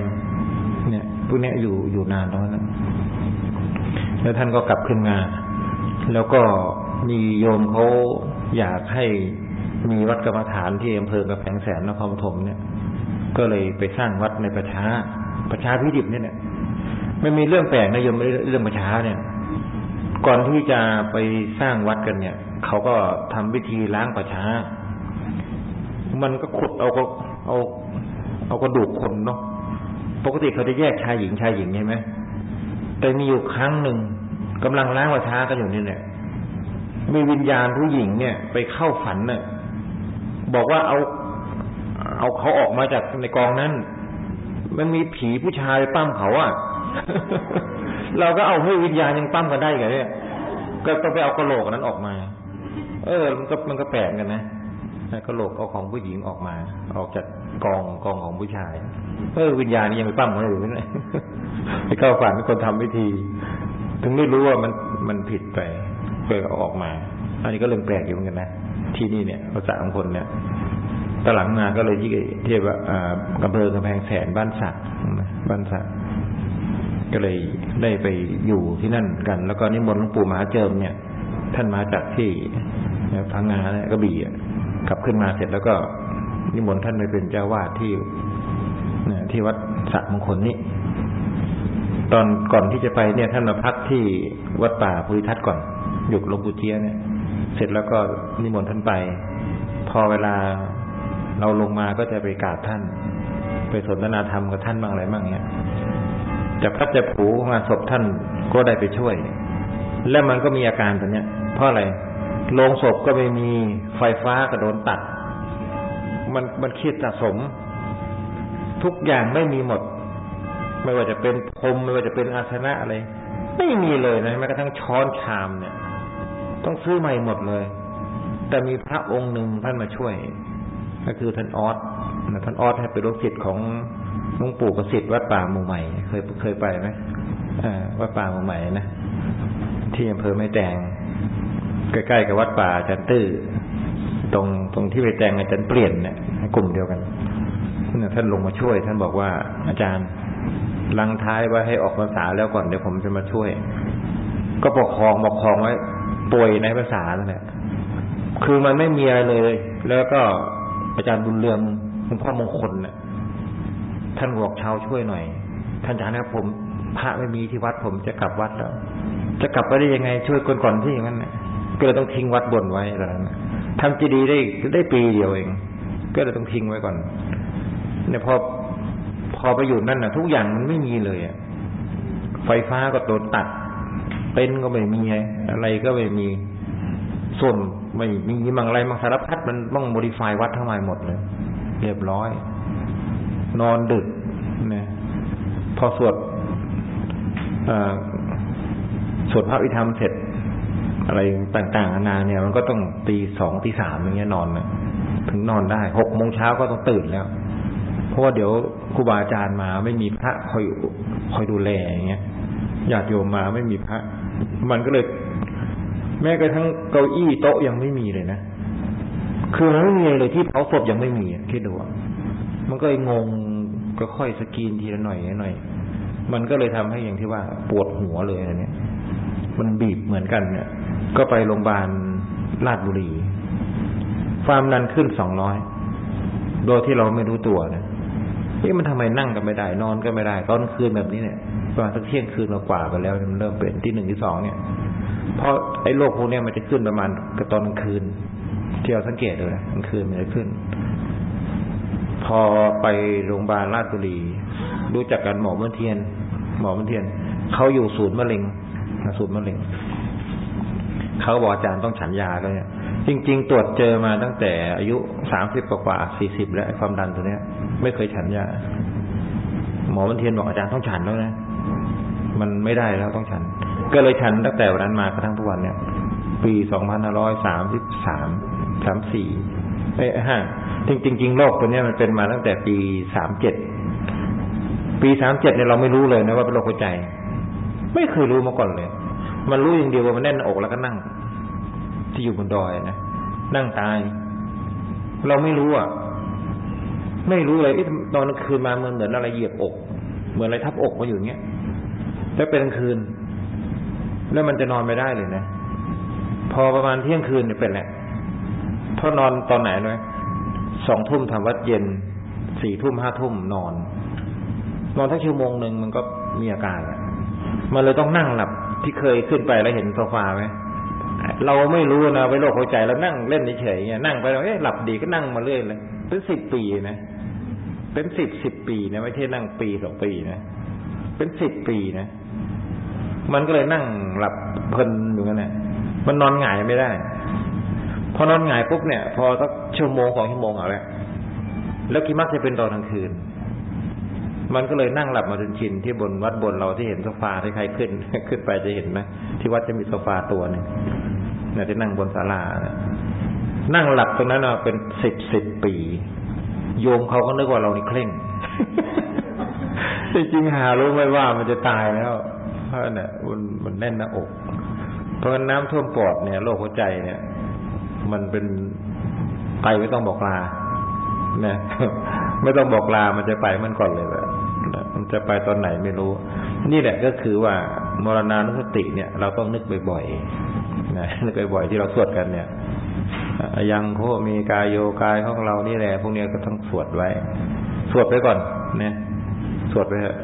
เนี่ยพวกนี้อยู่อยู่นานตรงนั้นแล้วท่านก็กลับขึ้นมา แล้วก็มีโยมเขาอยากให้มีวัดกรรมฐานที่อำเภอกระแพงแสนนครปฐมเนี่ย ก็เลยไปสร้างวัดในประชาประชาพิดิบเนี่ยไม่มีเรื่องแปลกนะโยมเรื่องประชาเนี่ย ก่อนที่จะไปสร้างวัดกันเนี่ย เขาก็ทำวิธีล้างประชามันก็ขุดเอาก็เอาเอากระดูกคนเนาะปกติเขาจะแยกชายหญิงชายหญิงใช่ไหมแต่มีอยู่ครั้งหนึ่งกำลังล้างประชากันอยู่นี่เนี่ยมีวิญญาณผู้หญิงเนี่ย ไปเข้าฝันเนี่ยบอกว่าเอาเอาเขาออกมาจากในกองนั้น มันมีผีผู้ชายปั้มเขาอะเราก็เอาให้วิญญาณยังปั้มกันได้ไงเนี่ยก็ต้องไปเอากระโหลกนั้นออกมา เออ มันก็มันก็แปลกกันนะกระโหลกเอาของผู้หญิงออกมา ออกจากกองกองของผู้ชาย เออวิญญาณนี่ยังไปปั้มเขาอยู่นี่ไปเข้าฝันเป็นคนทำวิธี ถึงได้รู้ว่ามันมันผิดไปเปิดเอาออกมา อันนี้ก็เรื่องแปลกอยู่เหมือนกันนะที่นี่เนี่ยเราสามคนเนี่ยตหลังมาก็เลยที่เทียบว่าอำเภอกำแพงแสนบ้านสักบ้านสักก็เลยได้ไปอยู่ที่นั่นกัน แล้วก็นิมนต์หลวงปู่มหาเจิมเนี่ย ท่านมาจากที่ พังงาเนี่ยกระบี่กลับขึ้นมาเสร็จแล้วก็นิมนต์ท่านไปเป็นเจ้าวาดที่ที่วัดสักมงคลนี้ตอนก่อนที่จะไปเนี่ยท่านมาพักที่วัดป่าภูริทัศน์ก่อนอยู่ลงปู่เทียเนี่ย เสร็จแล้วก็นิมนต์ท่านไป พอเวลาเราลงมาก็จะไปกราบท่าน ไปสนทนาธรรมกับท่านบ้างอะไรบ้างเนี่ยจะพัดจะผูงานศพท่านก็ได้ไปช่วย และมันก็มีอาการตัวเนี้ยเพราะอะไร โรงศพก็ไม่มีไฟฟ้าก็โดนตัด มันมันคิดสะสม ทุกอย่างไม่มีหมด ไม่ว่าจะเป็นพรมไม่ว่าจะเป็นอาสนะอะไร ไม่มีเลยนะแม้กระทั่งช้อนชามเนี่ย ต้องซื้อใหม่หมดเลย แต่มีพระองค์หนึ่งท่านมาช่วย ก็คือท่านออสท่านออสให้เป็นลูกศิษย์ของหลวงปู่ประสิทธิ์วัดป่าหมู่ใหม่ เคยเคยไปไหมวัดป่าหมู่ใหม่นะที่อำเภอไม่แตง ใกล้ๆกับวัดป่าจันตื้อตรงตรงที่ไปแตงอาจารย์เปลี่ยนเนี่ยกลุ่มเดียวกันท่านลงมาช่วย ท่านบอกว่า อาจารย์ลังท้ายไว้ให้ออกภาษาแล้วก่อนเดี๋ยวผมจะมาช่วย ก็ปกครองปกครองไว้ป่วยในภาษานั่นแหละคือมันไม่มีอะไรเลย แล้วก็อาจารย์บุญเรืองคุณพ่อมงคลเนี่ยท่านบอกชาวช่วยหน่อย ท่านอาจารย์ครับผมพระไม่มีที่วัดผมจะกลับวัดแล้ว จะกลับไปได้ยังไงช่วยคนก่อนที่อย่างนั้นเนี่ย ก็เลยต้องทิ้งวัดบนไว้แล้วนะทำจีดีได้ได้ปีเดียวเอง ก็เลยต้องทิ้งไว้ก่อนเนี่ยพอพอไปอยู่นั่นน่ะทุกอย่างมันไม่มีเลยอะไฟฟ้าก็โดนตัดเป็นก็ไม่มีอะไรก็ไม่มีส่วนไม่มีมังอะไรมังสารพัดมันต้องโมดิฟายวัดทั้งหมดหมดเลย เรียบร้อย นอนดึกนะพอสวดสวดพระวิธรรมเสร็จ อะไรต่างๆนานาเนี่ย มันก็ต้องตีสองตีสามอย่างเงี้ยนอนนะถึงนอนได้หกโมงเช้าก็ต้องตื่นแล้ว เพราะว่าเดี๋ยวครูบาอาจารย์มาไม่มีพระคอยคอยดูแลอย่างเงี้ยญาติโยมมาไม่มีพระ มันก็เลย แม้กระทั่งเก้าอี้โต๊ะยังไม่มีเลยนะคือมันไม่มีเลยที่เผาศพยังไม่มีคิดดูมันก็งงก็ค่อยสกีนทีละหน่อยหน่อย มันก็เลยทำให้อย่างที่ว่าปวดหัวเลยอันนี้มันบีบเหมือนกันเนี่ย ก็ไปโรงพยาบาลลาดบุรี ความดันขึ้นสองร้อย โดยที่เราไม่รู้ตัวนะนี่มันทำไมนั่งกันไม่ได้ นอนก็ไม่ได้ตอนคืนแบบนี้เนี่ยประมาณสักเที่ยงคืนกว่าไปแล้วมันเริ่มเป็นที่หนึ่งที่สองเนี่ย เพราะไอ้โรคพวกนี้มันจะขึ้นประมาณกับตอนกลางคืนที่เราสังเกตเลยกลางคืนมันจะขึ้น พอไปโรงพยาบาลราชบุรี รู้จักกันหมอเมื่อเทียน หมอเมื่อเทียนเขาอยู่ศูนย์มะเร็งศูนย์มะเร็ง เขาบอกอาจารย์ต้องฉันยาเลยจริง ๆ ตรวจเจอมาตั้งแต่อายุสามสิบกว่าสี่สิบแล้วความดันตัวเนี้ย ไม่เคยฉันยา หมอวันเทียนบอกอาจารย์ต้องฉันแล้วนะมันไม่ได้แล้วต้องฉัน ก็เลยฉันตั้งแต่วันนั้นมากระทั่งทุกวันเนี่ย ปีสองพันห้าร้อยสามสิบสามสามสี่เอ้ห้าจริงจริงโรคตัวเนี้ยมันเป็นมาตั้งแต่ปีสามเจ็ดปีสามเจ็ดเนี่ยเราไม่รู้เลยนะว่าเป็นโรคหัวใจ ไม่เคยรู้มาก่อนเลย มันรู้อย่างเดียวว่ามันแน่นอกแล้วก็นั่ง ที่อยู่บนดอยนะนั่งตาย เราไม่รู้อะไม่รู้เลยตอนกลางคืนมาเหมือนเหมือนอะไรเหยียบอก เหมือนอะไรทับอกมาอยู่เงี้ยแล้วเป็นกลางคืน แล้วมันจะนอนไม่ได้เลยนะพอประมาณเที่ยงคืนเนี่ยเป็นแหละพอนอนตอนไหนเลยสองทุ่มทำวัดเย็นสี่ทุ่มห้าทุ่มนอน นอนทั้งชั่วโมงหนึ่งมันก็มีอาการมันเลยต้องนั่งหลับ ที่เคยขึ้นไปแล้วเห็นโซฟาไหมเราไม่รู้นะไปโรคหัวใจแล้วนั่งเล่นเฉยๆเงี้ยนั่งไปแล้วเอ๊ะหลับดีก็นั่งมาเรื่อยเลยเป็นสิบปีนะเป็นสิบสิบปีนะไม่ใช่นั่งปีสองปีนะเป็นสิบปีนะมันก็เลยนั่งหลับเพลินอยู่กันเนี่ยมันนอนหงายไม่ได้ พอนอนหงายปุ๊บเนี่ย พอสักชั่วโมงสองชั่วโมงเอาแล้วแล้วกี่มักจะเป็นตอนกลางคืน มันก็เลยนั่งหลับมาจนชินที่บนวัดบนเราที่เห็นโซฟาที่ใครขึ้นขึ้นไปจะเห็นไหมที่วัดจะมีโซฟาตัวหนึ่งเนี่ยที่นั่งบนศาลานั่งหลับตรงนั้นเป็นสิบสิบปี โยมเขาก็นึกว่าเรานี่เคร่งจริงหารู้ไหมว่ามันจะตายแล้วเพราะเนี่ยมันมันแน่นหน้าอก เพราะน้ำท่วมปอดเนี่ยโรคหัวใจเนี่ย มันเป็นไปไม่ต้องบอกลาเนี่ยไม่ต้องบอกลามันจะไปมันก่อนเลยแบบ มันจะไปตอนไหนไม่รู้ นี่แหละก็คือว่ามรณานุสติเนี่ย เราต้องนึกบ่อยๆนะนึกบ่อยๆที่เราสวดกันเนี่ยยังโคมีกายโยกายของเรานี่แหละ พวกนี้ก็ต้องสวดไว้ สวดไปก่อนเนี่ยสวดไปเถอะ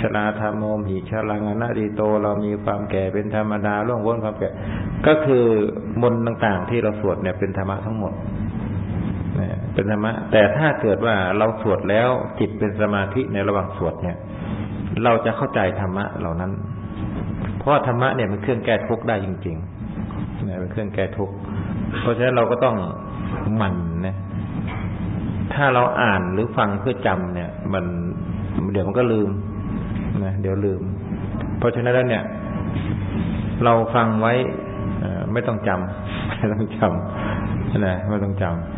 ชราธรรมโมหิชลังอนาดีโต เรามีความแก่เป็นธรรมดาล่วงพ้นความแก่ ก็คือมนต่างๆ ที่เราสวดเนี่ยเป็นธรรมะทั้งหมด เป็นธรรมะ แต่ถ้าเกิดว่าเราสวดแล้วจิตเป็นสมาธิในระหว่างสวดเนี่ย เราจะเข้าใจธรรมะเหล่านั้น เพราะธรรมะเนี่ยเป็นเครื่องแก้ทุกข์ได้จริงๆเนี่ยเป็นเครื่องแก้ทุกข์เพราะฉะนั้นเราก็ต้องหมั่นนะถ้าเราอ่านหรือฟังเพื่อจำเนี่ย มันเดี๋ยวมันก็ลืมนะเดี๋ยวลืม เพราะฉะนั้นแล้วเนี่ย เราฟังไว้ไม่ต้องจำไม่ต้องจำนะไม่ต้องจำ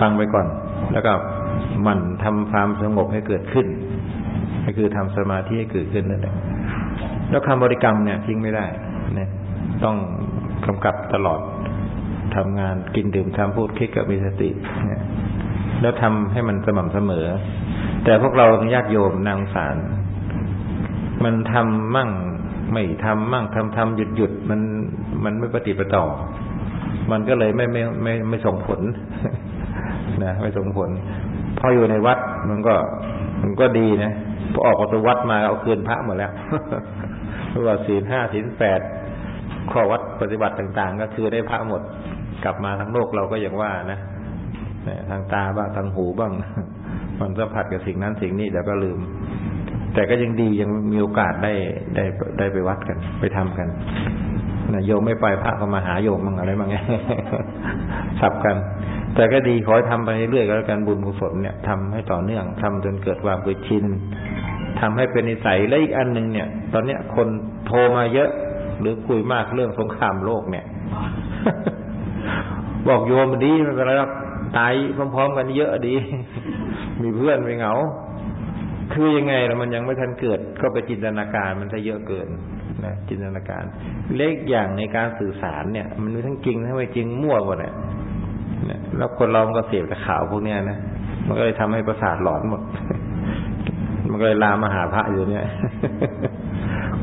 ฟังไปก่อน แล้วก็มันทำความสงบให้เกิดขึ้น ก็คือทำสมาธิให้เกิดขึ้นนั่นแหละแล้วคำบริกรรมเนี่ยทิ้งไม่ได้เนี่ยต้องกำกับตลอดทำงานกินดื่มทำพูดคิดกับมีสติเนี่ยแล้วทำให้มันสม่ำเสมอ แต่พวกเราญาติโยมนางสาร มันทำมั่งไม่ทำมั่งทำทำหยุดหยุดมันมันไม่ปฏิปต่อ มันก็เลยไม่ไม่ไม่ไม่ส่งผล นะไม่ส่งผลพออยู่ในวัดมันก็ มันก็ดีนะพอออกประตูวัดมาเอาคืนพระหมดแล้วเพราะว่าศีลห้าศีลแปดข้อวัดปฏิบัติต่าง ๆ ก็คือได้พระหมดกลับมาทั้งโลกเราก็อย่างว่านะทางตาบ้างทางหูบ้าง มันสัมผัสกับสิ่งนั้นสิ่งนี้เดี๋ยวก็ลืม แต่ก็ยังดียังมีโอกาสได้ได้ได้ไปวัดกัน ไปทำกันนะโยมไม่ไปพระก็มาหาโยมมั่งอะไรบ้างไงสับกัน แต่ก็ดีขอให้ทำไปเรื่อยๆก็แล้วกันบุญกุศลเนี่ยทำให้ต่อเนื่องทำจนเกิดความเคยชินทำให้เป็นนิสัยและอีกอันหนึ่งเนี่ย ตอนเนี้ยคนโทรมาเยอะ หรือคุยมากเรื่องสงครามโลกเนี่ย บอกโยมดีไม่เป็นไรหรอกตายพร้อมๆกันเยอะดี มีเพื่อนไปเหงา คือยังไงแล้วมันยังไม่ทันเกิด ก็ไปจินตนาการมันจะเยอะเกินนะจินตนาการ เล็กอย่างในการสื่อสารเนี่ย มันมีทั้งจริงทั้งไม่จริงมั่วหมด เนี่ยแล้วคนเราก็เสียกับข่าวพวกเนี้ยนะมันก็เลยทำให้ประสาทหลอนหมด มันก็เลยลามมาหาพระอยู่เนี่ย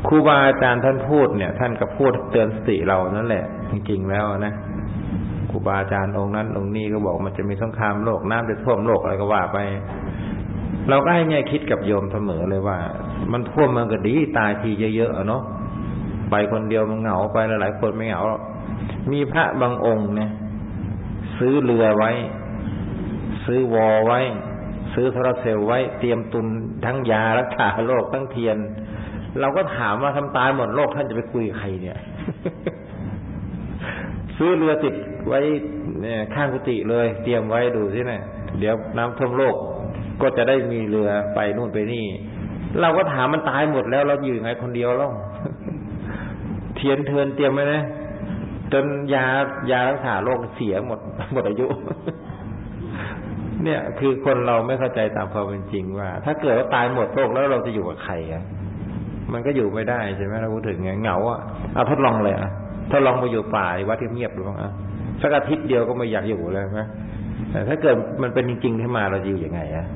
ครูบาอาจารย์ท่านพูดเนี่ย ท่านก็พูดเตือนสติเรานั่นแหละ จริงๆแล้วนะครูบาอาจารย์องค์นั้น องค์นี้ก็บอกมันจะมีสงครามโลกน้ำจะท่วมโลกอะไรก็ว่าไป เราก็ให้แง่คิดกับโยมเสมอเลยว่า มันท่วมมันก็ดีตายทีเยอะๆเนาะไปคนเดียวมันเหงาไปหลายๆคนไม่เหงามีพระบางองค์เนี่ย ซื้อเรือไว้ ซื้อวอไว้ ซื้อโซลาร์เซลล์ไว้เตรียมตุนทั้งยารักษาโรคทั้งเทียน เราก็ถามว่าทำตายหมดโลกท่านจะไปคุยกับใครเนี่ย ซื้อเรือติดไว้ข้างกุฏิเลย เตรียมไว้ดูสินะเดี๋ยวน้ำท่วมโลกก็จะได้มีเรือไปนู่นไปนี่ เราก็ถามมันตายหมดแล้วเราอยู่ยังไงคนเดียวล่ะเทียนเทินเตรียมไว้นะ จนยายารักษาโรคเสียหมดหมดอายุ เนี่ย คือคนเราไม่เข้าใจตามความเป็นจริงว่า ถ้าเกิดว่าตายหมดโลกแล้วเราจะอยู่กับใครอะมันก็อยู่ไม่ได้ใช่ไหมเราพูดถึงไงเหงาอะเอาทดลองเลยอะทดลองไปอยู่ป่าวัดเงียบๆดูบ้างอะสักอาทิตย์เดียวก็ไม่อยากอยู่เลยไหมแต่ถ้าเกิดมันเป็นจริงๆขึ้นมาเราจะอยู่ยังไงอะ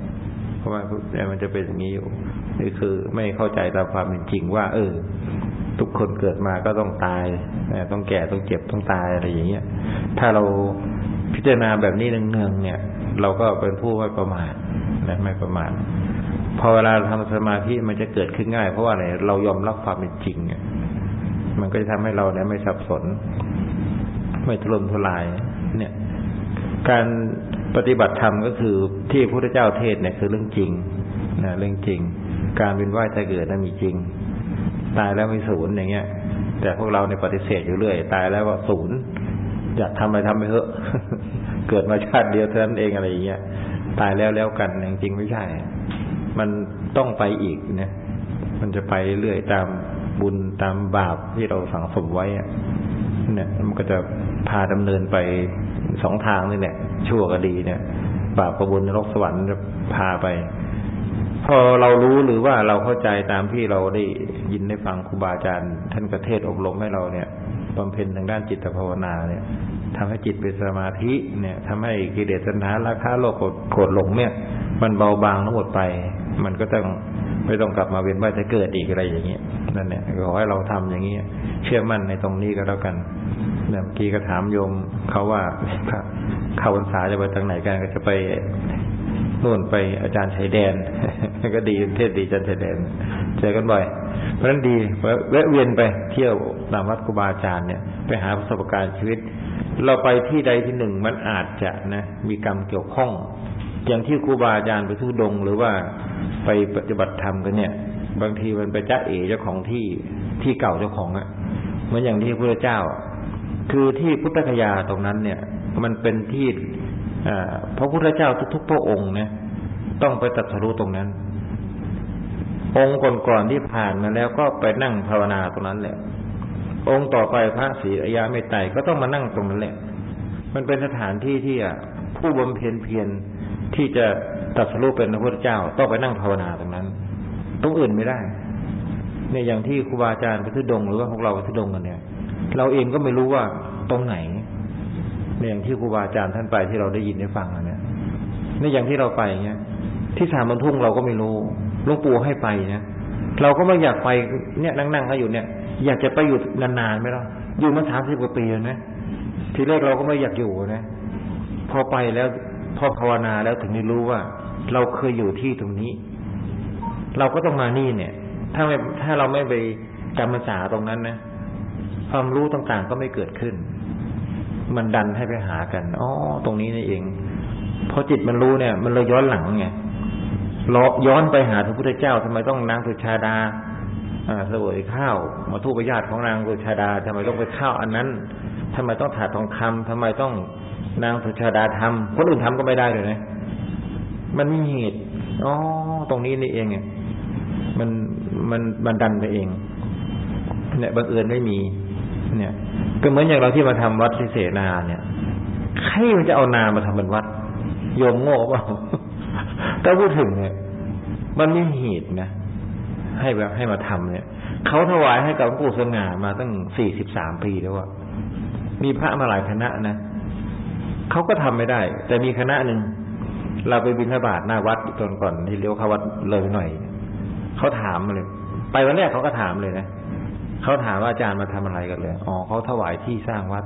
เพราะว่ามันจะเป็นอย่างนี้อยู่นี่คือไม่เข้าใจตามความเป็นจริงว่า เออ ทุกคนเกิดมาก็ต้องตายต้องแก่ต้องเจ็บต้องตายอะไรอย่างเงี้ย ถ้าเราพิจารณาแบบนี้เนืองๆเนี่ย เราก็เป็นผู้ไม่ประมาทนะไม่ประมาทพอเวลาทำสมาธิมันจะเกิดขึ้นง่าย เพราะว่าอะไรเรายอมรับความเป็นจริงเนี่ยมันก็จะทำให้เราเนี่ยไม่สับสน ไม่ทุรนทุราย เนี่ย การปฏิบัติธรรมก็คือที่พระพุทธเจ้าเทศเนี่ยคือเรื่องจริงนะเรื่องจริง การเป็นว่ายตายเกิดนั้นมีจริง ตายแล้วไม่ศูนย์อย่างเงี้ย แต่พวกเราในปฏิเสธอยู่เรื่อย ตายแล้วว่าศูนย์อยากทำอะไรทำไปเถอะ เกิดมาชาติเดียวเท่านั้นเองอะไรอย่างเงี้ย ตายแล้วแล้วกันจริงๆไม่ใช่ มันต้องไปอีกนะ มันจะไปเรื่อยตามบุญตามบาปที่เราสังสมไว้เนี่ยมันก็จะพาดำเนินไปสองทางนี่แหละชั่วก็ดีเนี่ย บาปกับบุญนรกสวรรค์จะพาไป พอเรารู้หรือว่าเราเข้าใจตามที่เราได้ยินได้ฟังครูบาอาจารย์ ท่านกระเทศอบรมให้เราเนี่ยบำเพ็ญทางด้านจิตภาวนาเนี่ยทำให้จิตเป็นสมาธิเนี่ยทำให้กิเลสตัณหาราคะโลภโกรธหลงเนี่ย มันเบาบางทั้งหมดไป มันก็ต้องไม่ต้องกลับมาเวียนว่ายจะเกิดอีกอะไรอย่างเงี้ยนั่นเนี่ยขอให้เราทำอย่างเงี้ยเชื่อมั่นในตรงนี้ก็แล้วกันเมื่อกี้ก็ถามโยมเขาว่าเข้าพรรษาจะไปทางไหนกันก็จะไป นู่นไปอาจารย์ชายแดน ก็ดีเทศดีอาจารย์ชายแดนเจอกันบ่อย เพราะฉะนั้นดีแวะเวียนไปเที่ยวตามวัดครูบาอาจารย์เนี่ยไปหาประสบการณ์ชีวิต เราไปที่ใดที่หนึ่งมันอาจจะนะมีกรรมเกี่ยวข้อง อย่างที่ครูบาอาจารย์ไปทุดง หรือว่าไปปฏิบัติธรรมกันเนี่ย บางทีมันไปจ้าเอ๋เจ้าของที่ที่เก่าเจ้าของอะเหมือนอย่างที่พระเจ้า คือที่พุทธคยาตรงนั้นเนี่ย มันเป็นที่ พระพุทธเจ้าทุกๆพระองค์เนี่ยต้องไปตัดสรู้ตรงนั้น องค์ก่อนๆที่ผ่านมาแล้วก็ไปนั่งภาวนาตรงนั้นแหละ องค์ต่อไปพระศรีอริยเมตไตรก็ต้องมานั่งตรงนั้นแหละ มันเป็นสถานที่ที่ผู้บำเพ็ญเพียรที่จะตัดสรู้เป็นพระพุทธเจ้าต้องไปนั่งภาวนาตรงนั้นตรงอื่นไม่ได้ เนี่ยอย่างที่ครูบาอาจารย์ไปทุดงหรือว่าพวกเราไปทุดงกันเนี่ย เราเองก็ไม่รู้ว่าตรงไหน เนี่ยอย่างที่ครูบาอาจารย์ท่านไปที่เราได้ยินได้ฟังเนี่ยนี่อย่างที่เราไปเงี้ย ที่สามบรรทุ่งเราก็ไม่รู้ลวงปู่ให้ไปเนี่ยเราก็ไม่อยากไปเนี่ยนั่งๆก็อยู่เนี่ย อยากจะไปอยู่นานๆไหมล่ะอยู่มาสามสิบกว่าปีแล้วนะทีแรกเราก็ไม่อยากอยู่นะ พอไปแล้วพอภาวนาแล้วถึงได้รู้ว่า เราเคยอยู่ที่ตรงนี้ เราก็ต้องมานี่เนี่ย ถ้าไม่ถ้าเราไม่ไปจำภาษาตรงนั้นนะความรู้ต่างๆก็ไม่เกิดขึ้น มันดันให้ไปหากันอ๋อตรงนี้นี่เองพอจิตมันรู้เนี่ย มันเลยย้อนหลังไงย้อนไปหาพระพุทธเจ้าทำไมต้องนางสุชาดาเสวยข้าว มาทูปญาติของนางสุชาดาทำไมต้องไปข้าวอันนั้นทำไมต้องถาดทองคำทำไมต้องนางสุชาดาทำคนอื่นทำก็ไม่ได้เลยนะมันมีเหตุอ๋อตรงนี้นี่เองเนี่ยมันมันบันดันไปเองเนี่ยบังเอิญไม่มี เนี่ย ก็เหมือนอย่างเราที่มาทำวัดที่เสนาเนี่ยใครมันจะเอานามาทำเป็นวัดโยมโง่เปล่าถ้าพูดถึงเนี่ย มันมีเหตุนะให้แบบให้มาทำเนี่ยเขาถวายให้กับหลวงปู่สง่ามาตั้งสี่สิบสามปีแล้วว่ามีพระมาหลายคณะนะเขาก็ทำไม่ได้ แต่มีคณะหนึ่งเราไปบิณฑบาตหน้าวัดตอนก่อนที่เลี้ยวเข้าวัดเลยหน่อยเขาถามเลย ไปวันแรกเขาก็ถามเลยนะ เขาถามว่าอาจารย์มาทำอะไรกันเลยอ๋อเขาถวายที่สร้างวัด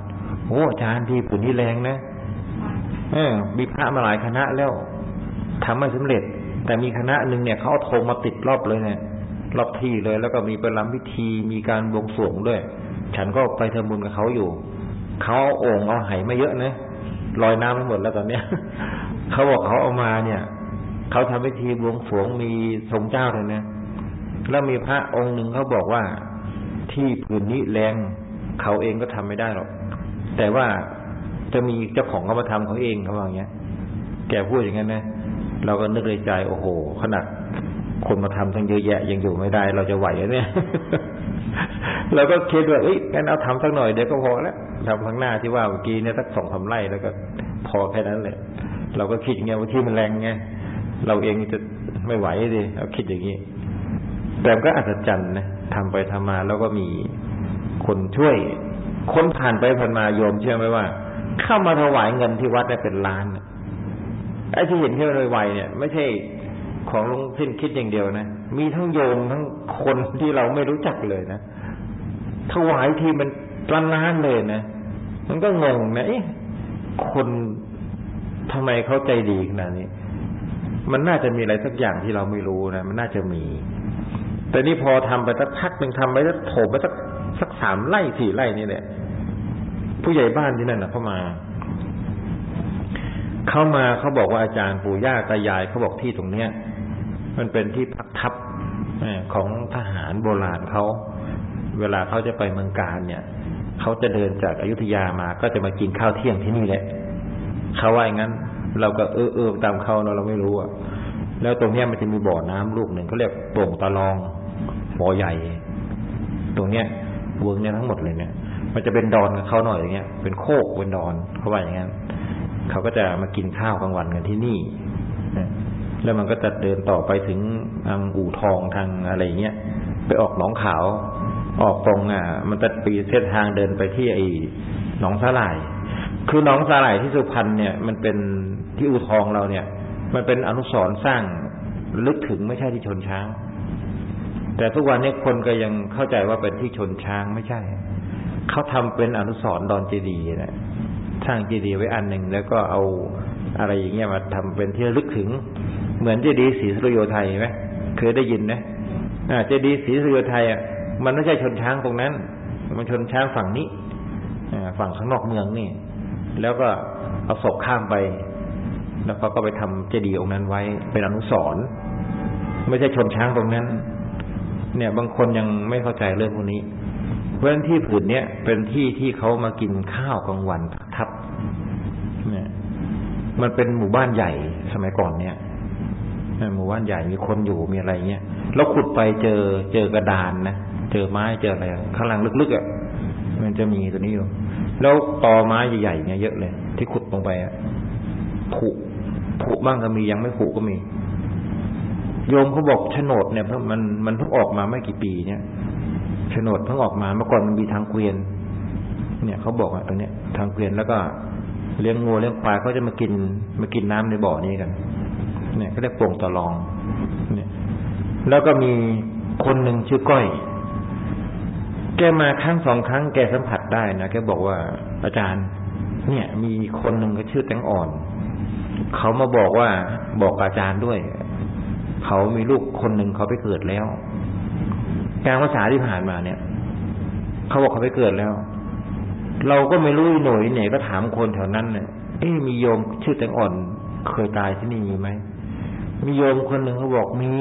โอ้อาจารย์ที่ปุ่นนี่แรงนะเออมีพระมาหลายคณะแล้วทำไม่สำเร็จ แต่มีคณะหนึ่งเนี่ยเขาเอาธงมาติดรอบเลยเนี่ยรอบที่เลย แล้วก็มีประลัมพิธีมีการบวงสรวงด้วย ฉันก็ไปทำบุญกับเขาอยู่เขาเอาโอ่งเอาไหมาเยอะนะลอยน้ำทั้งหมดแล้วตอนเนี้ยเขาบอกเขาเอามาเนี่ยเขาทำพิธีบวงสรวงมีทรงเจ้าเลยนะแล้วมีพระองค์หนึ่งเขาบอกว่า ที่ผืนนี้แรงเขาเองก็ทำไม่ได้หรอก แต่ว่าจะมีเจ้าของเขามาทำเขาเองเขาว่าอย่างเงี้ย แกพูดอย่างนั้นนะเราก็นึกในใจโอ้โห ขนาดคนมาทำทั้งเยอะแยะ ยังอยู่ไม่ได้ เราจะไหวเนี่ยเราก็คิดว่าเอ้ยงั้นเอาทำสักหน่อยเดี๋ยวก็พอแล้วทำข้างหน้าที่ว่าเมื่อกี้เนี่ยสักสองสาไร่แล้วก็พอแค่นั้นแหละเราก็คิดอย่างเงี้ยว่าที่มันแรงไงเราเองจะไม่ไหวดิเราคิดอย่างนี้แต่ก็อัศจรรย์นะ ทำไปทำมาแล้วก็มีคนช่วย คนผ่านไปผ่านมาโยมเชื่อไหมว่า เข้ามาถวายเงินที่วัดได้เป็นล้านไอ้ที่เห็นแค่ไวๆเนี่ย ไม่ใช่ของลงสิ้นคิดอย่างเดียวนะ มีทั้งโยมทั้งคนที่เราไม่รู้จักเลยนะถวายทีมันล้านล้านเลยนะ มันก็งงนะคนทำไมเขาใจดีขนาดนี้ มันน่าจะมีอะไรสักอย่างที่เราไม่รู้นะ มันน่าจะมี แต่นี่พอทำไปสักพักหนึ่งทำไปสักโถมไปสักสักสามไร่สี่ไร่นี่แหละผู้ใหญ่บ้านที่นั่นนะเข้ามาเข้ามาเขาบอกว่าอาจารย์ปู่ย่าตายายเขาบอกที่ตรงเนี้ย มันเป็นที่พักทับของทหารโบราณเขาเวลาเขาจะไปเมืองการเนี่ยเขาจะเดินจากอายุทยามา ก็จะมากินข้าวเที่ยงที่นี่แหละเขาว่าอย่างนั้น เราก็เออเออตามเขาเนาะเราไม่รู้อะแล้วตรงเนี้ยมันจะมีบ่อน้ำลูกหนึ่งเขาเรียกโป่งตะลอง บ่อใหญ่ ตรงเนี้ยเวิร์กเนี่ยทั้งหมดเลยเนี่ย มันจะเป็นดอนกับเขาหน่อยอย่างเงี้ย เป็นโคกเป็นดอนเขาว่าอย่างนั้นเขาก็จะมากินข้าวกลางวันกันที่นี่แล้วมันก็จะเดินต่อไปถึงทางอู่ทองทางอะไรเงี้ยไปออกหนองขาว ออกตรงอะ มันจะปีเส้นทางเดินไปที่ไอ้หนองสาหร่าย คือหนองสาหร่ายที่สุพรรณเนี่ย มันเป็นที่อู่ทองเราเนี่ย มันเป็นอนุสรณ์สร้างลึกถึงไม่ใช่ที่ชนช้าง แต่ทุกวันนี้คนก็ยังเข้าใจว่าเป็นที่ชนช้างไม่ใช่ เขาทำเป็นอนุสรณ์ดอนเจดีย์นะสร้างเจดีย์ไว้อันหนึ่งแล้วก็เอาอะไรอย่างเงี้ยมาทำเป็นที่ลึกถึง เหมือนเจดีย์ศรีสุริโยไทยไหมเคยได้ยินนะเจดีย์ศรีสุริโยไทยอะมันไม่ใช่ชนช้างตรงนั้น มันชนช้างฝั่งนี้ฝั่งข้างนอกเมืองนี่ แล้วก็เอาศพข้ามไป แล้วเขาก็ไปทำเจดีย์องค์นั้นไว้เป็นอนุสรณ์ไม่ใช่ชนช้างตรงนั้น เนี่ย บางคนยังไม่เข้าใจเรื่องพวกนี้ เพราะฉะนั้นที่ผืนเนี้ยเป็นที่ที่เขามากินข้าวกลางวันทับเนี่ย มันเป็นหมู่บ้านใหญ่สมัยก่อนเนี่ยหมู่บ้านใหญ่มีคนอยู่มีอะไรเงี้ยแล้วขุดไปเจอเจอกระดานนะเจอไม้เจออะไรข้างล่างลึกๆอะมันจะมีตัวนี้อยู่ แล้วตอไม้ใหญ่ๆเนี่ยเยอะเลย ที่ขุดลงไปอะผุผุบ้างก็มียังไม่ผุก็มี โยมเขาบอกโฉนดเนี่ยเพราะมันมันเพิ่งออกมาไม่กี่ปีเนี่ยโฉนดเพิ่งออกมาเมื่อก่อนมันมีทางเกวียน เนี่ยเขาบอกว่าตรงเนี้ยทางเกวียนแล้วก็เลี้ยงงูเลี้ยงควายเขาจะมากินมากินน้ำในบ่อนี้กัน เนี่ยเขาเรียกโป่งตะลอง เนี่ย แล้วก็มีคนหนึ่งชื่อก้อย แกมาครั้งสองครั้งแกสัมผัสได้นะแกบอกว่าอาจารย์ เนี่ย มีคนหนึ่งก็ชื่อแตงอ่อน เขามาบอกว่าบอกอาจารย์ด้วย เขามีลูกคนหนึ่งเขาไปเกิดแล้วการภาษาที่ผ่านมาเนี่ย เขาบอกเขาไปเกิดแล้ว เราก็ไม่รู้หน่วยไหนก็ถามคนแถวนั้นเนี่ยเอ๊มีโยมชื่อแตงอ่อนเคยตายที่นี่มีไหมมีโยมคนหนึ่งเขาบอกมี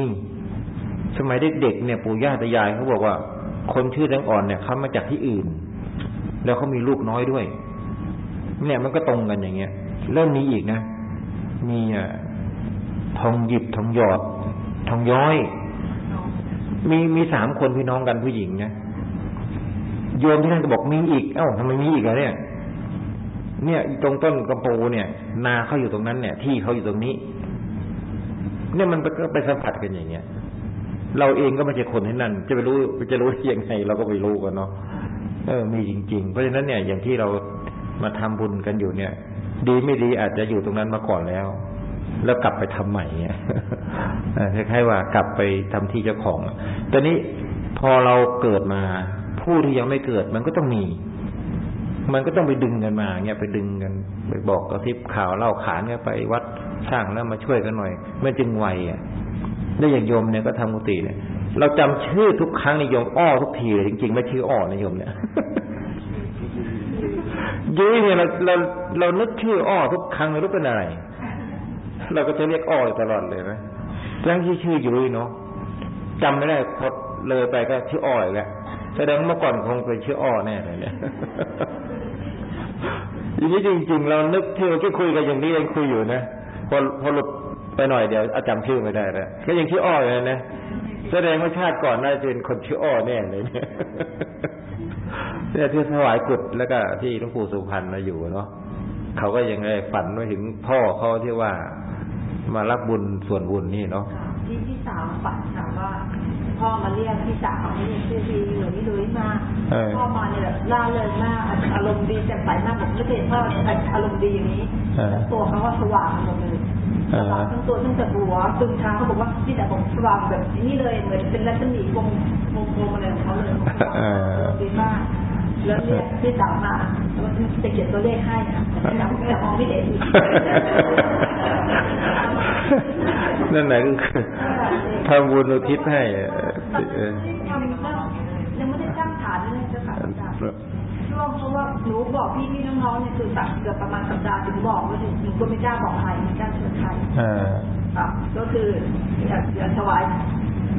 สมัยเด็กๆเนี่ยปู่ย่าตายายเขาบอกว่า คนชื่อแตงอ่อนเนี่ยเขามาจากที่อื่น แล้วเขามีลูกน้อยด้วย เนี่ยมันก็ตรงกันอย่างเงี้ยเริ่มนี้อีกนะมีอะทองหยิบทองหยอด ทองย้อย มีมีสามคนพี่น้องกันผู้หญิงนะโยมที่นั่นก็บอกมีอีก เอ้าทำไมมีอีกอะเนี่ย เนี่ยตรงต้นกระโปเนี่ย นาเขาอยู่ตรงนั้นเนี่ย ที่เขาอยู่ตรงนี้ เนี่ยมันก็ไปสัมผัสกันอย่างเงี้ย เราเองก็ไม่ใช่คนที่นั่น จะไปรู้จะรู้ยังไง เราก็ไปรู้กันเนาะเออ มีจริง ๆ เพราะฉะนั้นเนี่ยอย่างที่เรามาทำบุญกันอยู่เนี่ย ดีไม่ดีอาจจะอยู่ตรงนั้นมาก่อนแล้ว แล้วกลับไปทำใหม่เนี่ย คล้ายๆว่ากลับไปทำที่เจ้าของตอนนี้พอเราเกิดมา ผู้ที่ยังไม่เกิดมันก็ต้องมี มันก็ต้องไปดึงกันมาเนี่ยไปดึงกัน ไปบอกกระทิบข่าวเล่าขานกันไปวัดสร้างแล้วมาช่วยกันหน่อยไมันจึงไวอะได้อย่างโยมเนี่ยก็ทำกุฏิเนี่ยเราจำชื่อทุกครั้งในโยมอ้อทุกทีเลยจริงๆไม่ชื่ออ้อนะโยมเนี่ยยุ้ยเนี่ยเราเราเรานึกชื่ออ้อทุกครั้งไม่รู้เป็นอะไร เราก็จะเรียกอ้อตลอดเลยนะ ทั้งที่ชื่อยุ้ยเนาะจำไม่ได้พอเลยไปก็ชื่ออ้อยแหละแสดงเมื่อก่อนคงเป็นชื่ออ้อแน่เลยเนี่ยอย่างนี้จริง ๆ เรานึกที่เราที่คุยกันอย่างนี้ยังคุยอยู่นะพอพอหลุดไปหน่อยเดี๋ยวอาจำชื่อไม่ได้แล้วก็ยังชื่ออ้อเลยนะแสดงว่าชาติก่อนน่าจะเป็นคนชื่ออ้อแน่เลยเนี่ยเนี่ยที่ถวายกุดแล้วก็ที่หลวงปู่สุพรรณมาอยู่เนาะเขาก็ยังไงฝันไว้ถึงพ่อเขาที่ว่า มารับบุญส่วนบุญนี่เนาะที่พี่สาวฝันค่ะว่าพ่อมาเรียกพี่สาวนี่ชื่อพี่หลุยหลุยมาเออพ่อมาเนี่ยแบบล่าเริงมากอารมณ์ดีแจ่มใสมากผมไม่เคยเห็นพ่ออารมณ์ดีอย่างนี้เออแล้วตัวเขาก็สว่างหมดเลยเอสอว่างทั้งตัวตั้งแต่หัวตึงเท้าเขาบอกว่าพี่แต่ผมสว่างแบบนี้เลยเหมือนเป็นรัศมีวงวงวงอะไรของเขาเลยผมสว่างเออดีมากแล้วเรียกพี่สาวมาแล้วจะเขียนตัวเลขให้อะแต่เราไม่มองไม่เห็น นั่นไหนก็คือทำบุญอุทิศให้เออเออทำก็ยังไม่ได้ตั้งฐานเลยเจ้าค่ะอาจารย์ช่วงเพราะว่าหนูบอกพี่พี่น้องๆเนี่ยคือตัดเกือบประมาณสัปดาห์ถึงบอกว่าหนูก็ไม่กล้าบอกใครไม่กล้าเชิญใครเออค่ะก็คืออยากอยากถวาย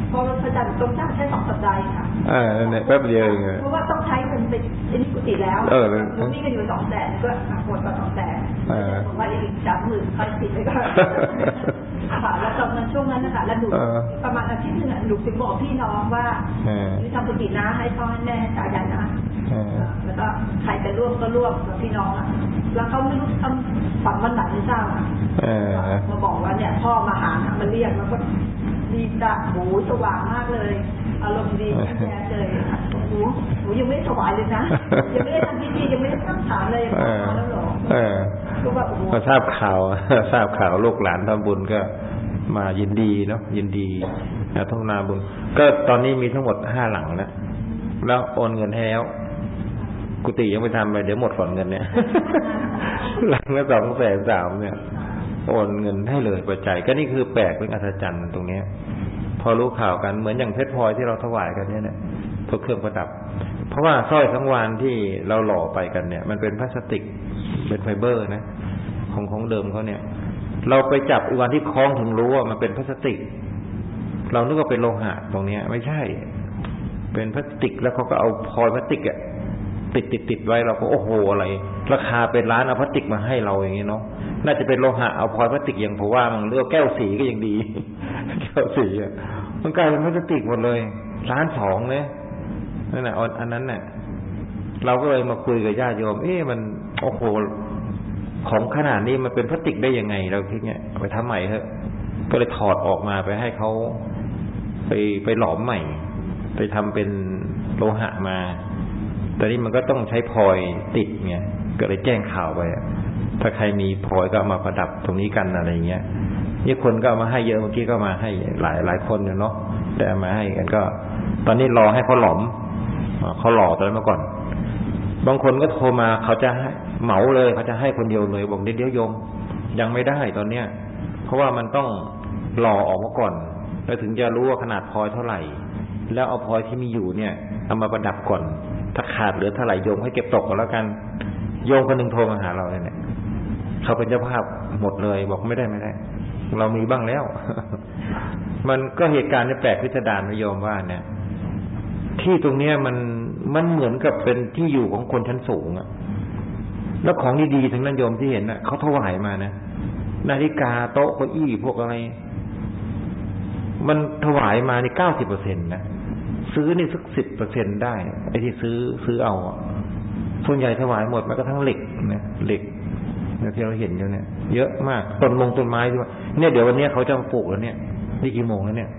เพราะว่าพระอาจารย์ต้องจ้างแค่สองสัปดาห์เองค่ะเออนั่นแหละแป๊บเดียวเองอะเพราะว่าต้องใช้เงินเป็นอันนี้กุฏิแล้วเออหนูมีเงินอยู่สองแสนก็อะหมดไปสองแสนเออผมว่าอีกสามหมื่นค่อยติดไปก่อน ค่ะแล้วตอนนั้นช่วงนั้นนะคะแล้วหนูเออประมาณอาทิตย์หนึงอะหนูถึงบอกพี่น้องว่าเออนี่ทำกุฏินะให้พ่อให้แม่ให้ตายายนะ เออ แล้วก็ใครจะร่วมก็ร่วมกับพี่น้องอะ แล้วเขาไม่รู้ทำฝันวันไหนไม่ทราบอะเออ มาบอกว่าเนี่ยพ่อมาหานะมาเรียกแล้วก็ดีจ้ะโหสว่างมากเลย อารมณ์ดีแย่เลยค่ะหนูหนูยังไม่ได้ถวายเลยนะ ยังไม่ได้ทำพิธียังไม่ได้ตั้งฐานเลยเออ มาแล้วเหรอ เออก็ว่าโอ้โห พอทราบข่าวทราบข่าวลูกหลานทำบุญก็มายินดีเนาะยินดีนะทุ่งนาบุญ ก็ตอนนี้มีทั้งหมดห้าหลังแล้วแล้วโอนเงินให้แล้วกุฏิยังไม่ทำไปเดี๋ยวหมดก่อนเงินเนี่ยหลังละสองแสนสามเนี่ย โอนเงินให้เลยปัจจัยก็นี่คือแปลกเป็นอัศจรรย์ตรงเนี้ย พอรู้ข่าวกันเหมือนอย่างเพชรพลอยที่เราถวายกันเนี่ยเนี่ยพวกเครื่องประดับ เพราะว่าสร้อยสังวานที่เราหล่อไปกันเนี่ย มันเป็นพลาสติกเป็นไฟเบอร์นะของของเดิมเขาเนี่ย เราไปจับอีกวันที่คล้องถึงรู้ว่ามันเป็นพลาสติก เรานึกว่าเป็นโลหะตรงเนี้ย ไม่ใช่ เป็นพลาสติกแล้วเขาก็เอาพลอยพลาสติกอะติดติดติดไว้เราก็โอ้โหอะไร ราคาเป็นล้านเอาพลาสติกมาให้เราอย่างนี้เนาะน่าจะเป็นโลหะเอาพลอยพลาสติกอย่างผมว่ามันเลือกแก้วสีก็ยังดีแก้วสีอะมันกลายเป็นพลาสติกหมดเลยล้านสองเลย นั่นแหละอันนั้นน่ะเราก็เลยมาคุยกับญาติโยม เอ๊ะมันโอ้โหของขนาดนี้มันเป็นพลาสติกได้ยังไง เราคิดเนี่ยไปทำใหม่เถอะ ก็เลยถอดออกมาไปให้เขาไปไปหลอมใหม่ ไปทำเป็นโลหะมาแต่นี่มันก็ต้องใช้พลอยติดไงก็เลยแจ้งข่าวไปถ้าใครมีพลอยก็เอามาประดับตรงนี้กันอะไรเงี้ยนี่คนก็เอามาให้เยอะเมื่อกี้ก็มาให้หลายหลายคนเนาะแต่มาให้กันก็ ตอนนี้รอให้เขาหลอม เขาหล่อตอนนั้นมาก่อน บางคนก็โทรมาเขาจะให้เหมาเลยเขาจะให้คนเดียวเลยบอกเดี๋ยวโยมยังไม่ได้ตอนเนี้ย เพราะว่ามันต้องหล่อออกมาก่อน แล้วถึงจะรู้ว่าขนาดพลอยเท่าไหร่ แล้วเอาพลอยที่มีอยู่เนี่ยเอามาประดับก่อน ถ้าขาดเหลือเท่าไหร่โยมให้เก็บตกก็แล้วกันโยมคนหนึ่งโทรมาหาเราเลยเนี่ยเขาเป็นเจ้าภาพหมดเลยบอกไม่ได้ไม่ได้ เรามีบ้างแล้ว มันก็เหตุการณ์เนี่ยแปลกพิสดารนะโยมว่าเนี่ย ที่ตรงเนี้ยมันมันเหมือนกับเป็นที่อยู่ของคนชั้นสูงอะแล้วของดีๆทั้งนั้นโยมที่เห็นน่ะเขาถวายมานะนาฬิกาโต๊ะเก้าอี้พวกอะไร มันถวายมาในเก้าสิบเปอร์เซ็นต์นะซื้อนี่สักสิบเปอร์เซ็นได้ไอ้ที่ซื้อซื้อเอาส่วนใหญ่ถวายหมดแม้กระทั่งเหล็กนะเหล็กนะที่เราเห็นอยู่เนี่ย เยอะมากต้นมงต้นไม้ด้วยเนี่ยเดี๋ยววันนี้เขาจะมาปลูกแล้วเนี่ยนี่กี่โมงแล้วเนี่ย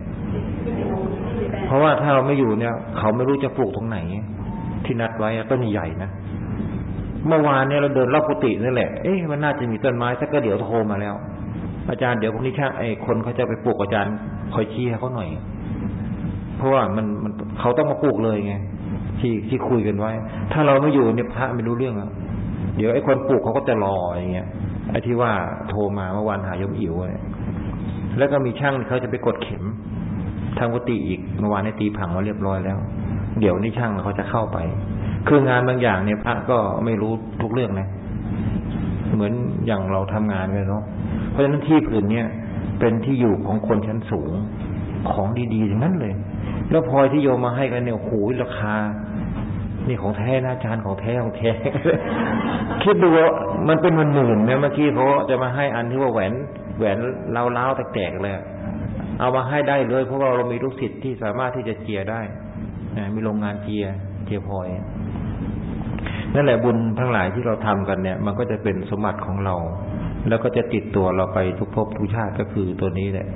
ราะว่าถ้าเราไม่อยู่เนี่ย เขาไม่รู้จะปลูกตรงไหน ที่นัดไว้ต้นใหญ่นะเมื่อวานเนี่ยเราเดินรอบกุฏินั่นแหละเอ๊ะมันน่าจะมีต้นไม้สักก็เดี๋ยวโทรมาแล้ว อาจารย์เดี๋ยวพรุ่งนี้ช่างไอ้คนเขาจะไปปลูกอาจารย์คอยชี้ให้เขาหน่อย เพราะว่ามันมันเขาต้องมาปลูกเลยไงที่ที่คุยกันไว้ ถ้าเราไม่อยู่เนี่ยพระไม่รู้เรื่องอะเดี๋ยวไอ้คนปลูกเขาก็จะรออย่างเงี้ยไอ้ที่ว่าโทรมาเมื่อวานหายมอิ๋วเนี่ยแล้วก็มีช่างเขาจะไปกดเข็ม ทางกุฏิอีกเมื่อวานในตีผังมาเรียบร้อยแล้ว เดี๋ยวนี้ช่างเขาจะเข้าไป คืองานบางอย่างเนี่ยพระก็ไม่รู้ทุกเรื่องนะเหมือนอย่างเราทำงานเลยเนาะเพราะฉะนั้นที่ผืนเนี้ยเป็นที่อยู่ของคนชั้นสูงของดีๆอย่างนั้นเลย แล้วพลอยที่โยมมาให้กันเนี่ยโอ้โหราคา นี่ของแท้นะอาจารย์ของแท้ของแท้คิดดูว่ามันเป็นมันหมื่นเนี่ยเมื่อกี้เขาจะมาให้อันที่ว่าแหวนแหวนเล้าๆแตกๆเลย เอามาให้ได้เลย เพราะว่าเรามีลูกศิษย์ที่สามารถที่จะเจียได้นะมีโรงงานเจียเจียพลอยนั่นแหละบุญทั้งหลายที่เราทำกันเนี่ย มันก็จะเป็นสมบัติของเรา แล้วก็จะติดตัวเราไปทุกภพทุกชาติก็คือตัวนี้แหละ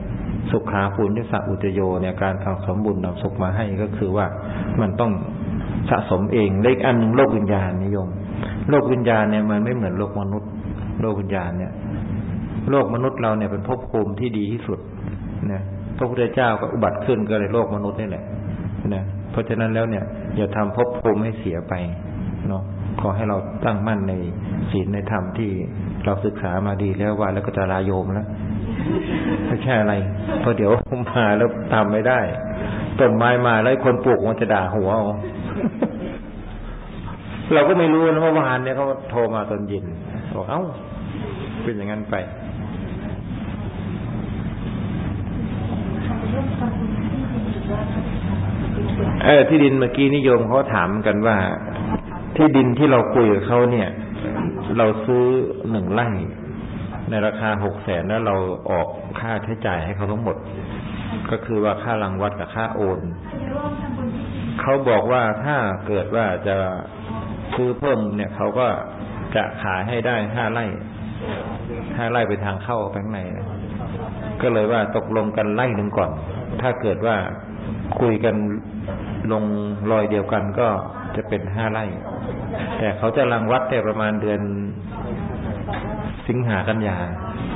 สุขาปุญญสัอุจโยเนี่ยการทำสมบุญนำสุขมาให้ก็คือว่ามันต้องสะสมเองเลขอันหนึ่งโลกวิญญาณนิยม โลกวิญญาณเนี่ยมันไม่เหมือนโลกมนุษย์ โลกวิญญาณเนี่ย โลกมนุษย์เราเนี่ยเป็นภพภูมิที่ดีที่สุด นะพระพุทธเจ้าก็อุบัติขึ้นก็เลยโลกมนุษย์นี่แหละนะเพราะฉะนั้นแล้วเนี่ยอย่าทำภพภูมิให้เสียไปเนาะขอให้เราตั้งมั่นในศีลในธรรมที่เราศึกษามาดีแล้วว่าแล้วก็จะลาโยมแล้วไม่ใช่อะไรเพราะเดี๋ยวมาแล้วทำไม่ได้ต้นไม้มาแล้วคนปลูกมันจะด่าหัวเอาเราก็ไม่รู้นะเมื่อวานเนี่ยเขาโทรมาตอนเย็นบอกเอ้าเป็นอย่างนั้นไป เออ ที่ดินเมื่อกี้นิยมเขาถามกันว่า ที่ดินที่เราคุยกับเขาเนี่ย เราซื้อหนึ่งไร่ ในราคาหกแสนแล้วเราออกค่าใช้จ่ายให้เขาทั้งหมด ก็คือว่าค่ารังวัดกับค่าโอนเขาบอกว่าถ้าเกิดว่าจะซื้อเพิ่มเนี่ยเขาก็จะขายให้ได้ห้าไร่ห้าไร่ไปทางเข้าแบงในก็เลยว่าตกลงกันไร่หนึ่งก่อน ถ้าเกิดว่าคุยกัน ลงรอยเดียวกันก็จะเป็นห้าไร่ แต่เขาจะรังวัดแต่ประมาณเดือนสิงหากันยา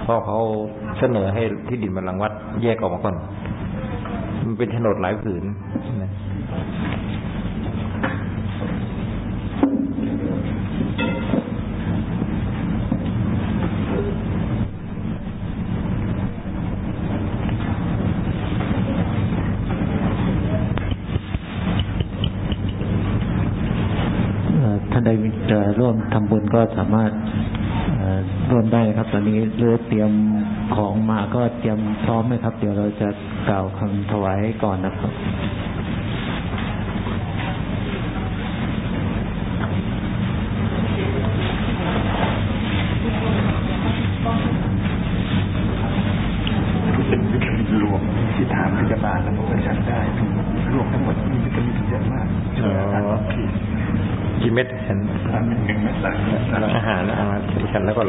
เพราะเขาเสนอให้ที่ดินมันรังวัดแยกออกมาก่อน มันเป็นโฉนดหลายผืน วมทำบุญก็สามารถร่วมได้ครับ ตอนนี้เรือเตรียมของมาก็เตรียมพร้อมไหมครับ เดี๋ยวเราจะกล่าวคำถวายก่อนนะครับ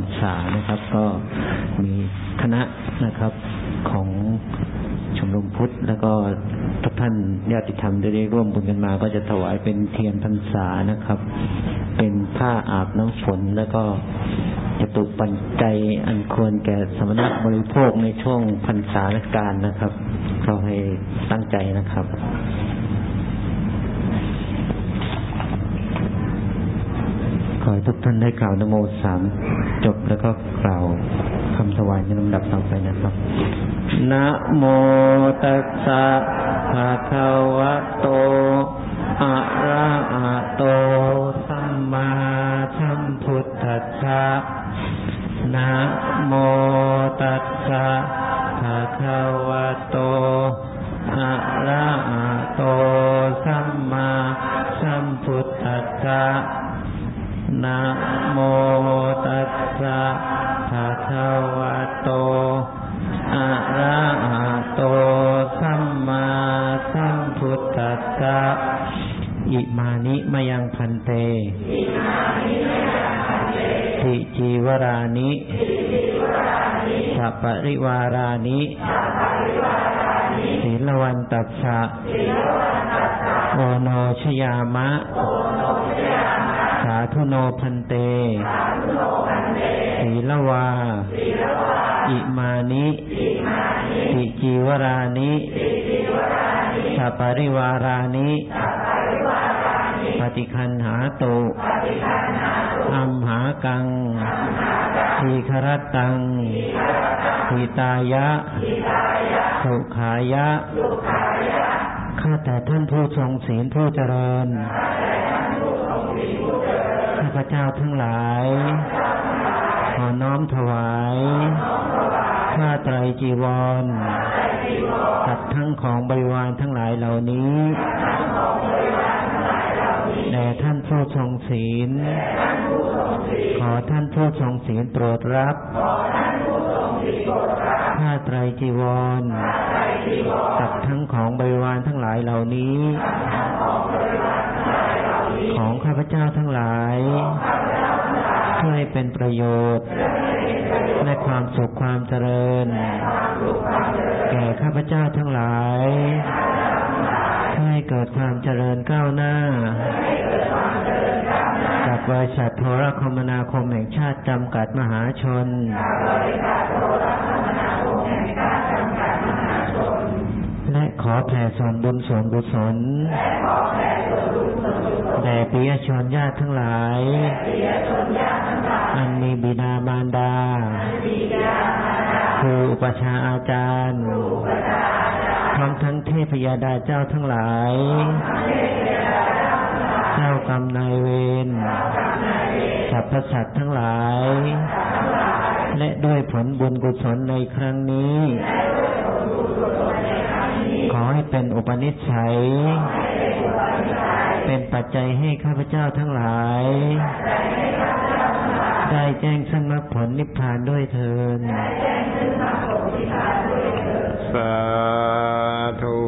รษานะครับ ก็มีคณะนะครับของชมรมพุทธ แล้วก็ทุกท่านญาติธรรมได้ร่วมบุญกันมา ก็จะถวายเป็นเทียนพรรษานะครับ เป็นผ้าอาบน้ำฝนแล้วก็จตุปัจจัยอันควรแก่สมณะบริโภคในช่วงพรรษาการนะครับก็ให้ตั้งใจนะครับ ขอ ให้ทุกท่านได้กล่าวนโมสามจบแล้วก็กล่าวคำถวายในลำดับต่อไปนะครับ นะโมตัสสะภะคะวะโต อะระหะโต สัมมาสัมพุทธัสสะ นะโมตัสสะภะคะวะโต อะระหะโต สัมมาสัมพุทธัสสะนะะภะคะวะโต อะระหะโต สัมมาสัมพุทธัสสะ อิมานิมยังพันเต ติจีวรานิสัปริวารานิศีลวันตัสสะโอโนชยามะ สาธุโนพันเต ลวา อิมานิติจีวรานิสัปปริวารานิปฏิคันหาตุอัมหากัง ทีครตัง ทีตายะ สุขายะ ข้าแต่ท่านผู้ทรงศีลผู้เจริญ ข้าพเจ้าทั้งหลาย ขอน้อมถวายผ้าไตร จีวรกับทั้งของบริวารทั้งหลายเหล่านี้แด่ท่านผู้ทรงศีล ขอท่านผู้ทรงศีลโปรดรับผ้าไตรจีวรกับทั้งของบริวารทั้งหลายเหล่านี้ ของข้าพเจ้าทั้งหลายเพื่อให้เป็นประโยชน์ และความสุขความเจริญ แก่ข้าพเจ้าทั้งหลายให้เกิดความเจริญก้าวหน้าจากบริษัทโทรคมนาคมแห่งชาติจำกัดมหาชน และขอแผ่ส่วนบุญส่วนกุศลแด่ปิยชนญาติทั้งหลาย อันมีบิดาารดา ครูอุปชฌาย์อาจารย์พร้อมทั้งเทพยดาเจ้าทั้งหลาย เจ้ากรรมนายเวรสรรพสัตว์ทั้งหลาย และด้วยผลบุญกุศลในครั้งนี้ ขอให้เป็นอุปนิสัยเป็นปัจจัยให้ข้าพเจ้าทั้งหลาย ได้แจ้งซึ่งมรรคผลนิพพานด้วยเถิดสาธุ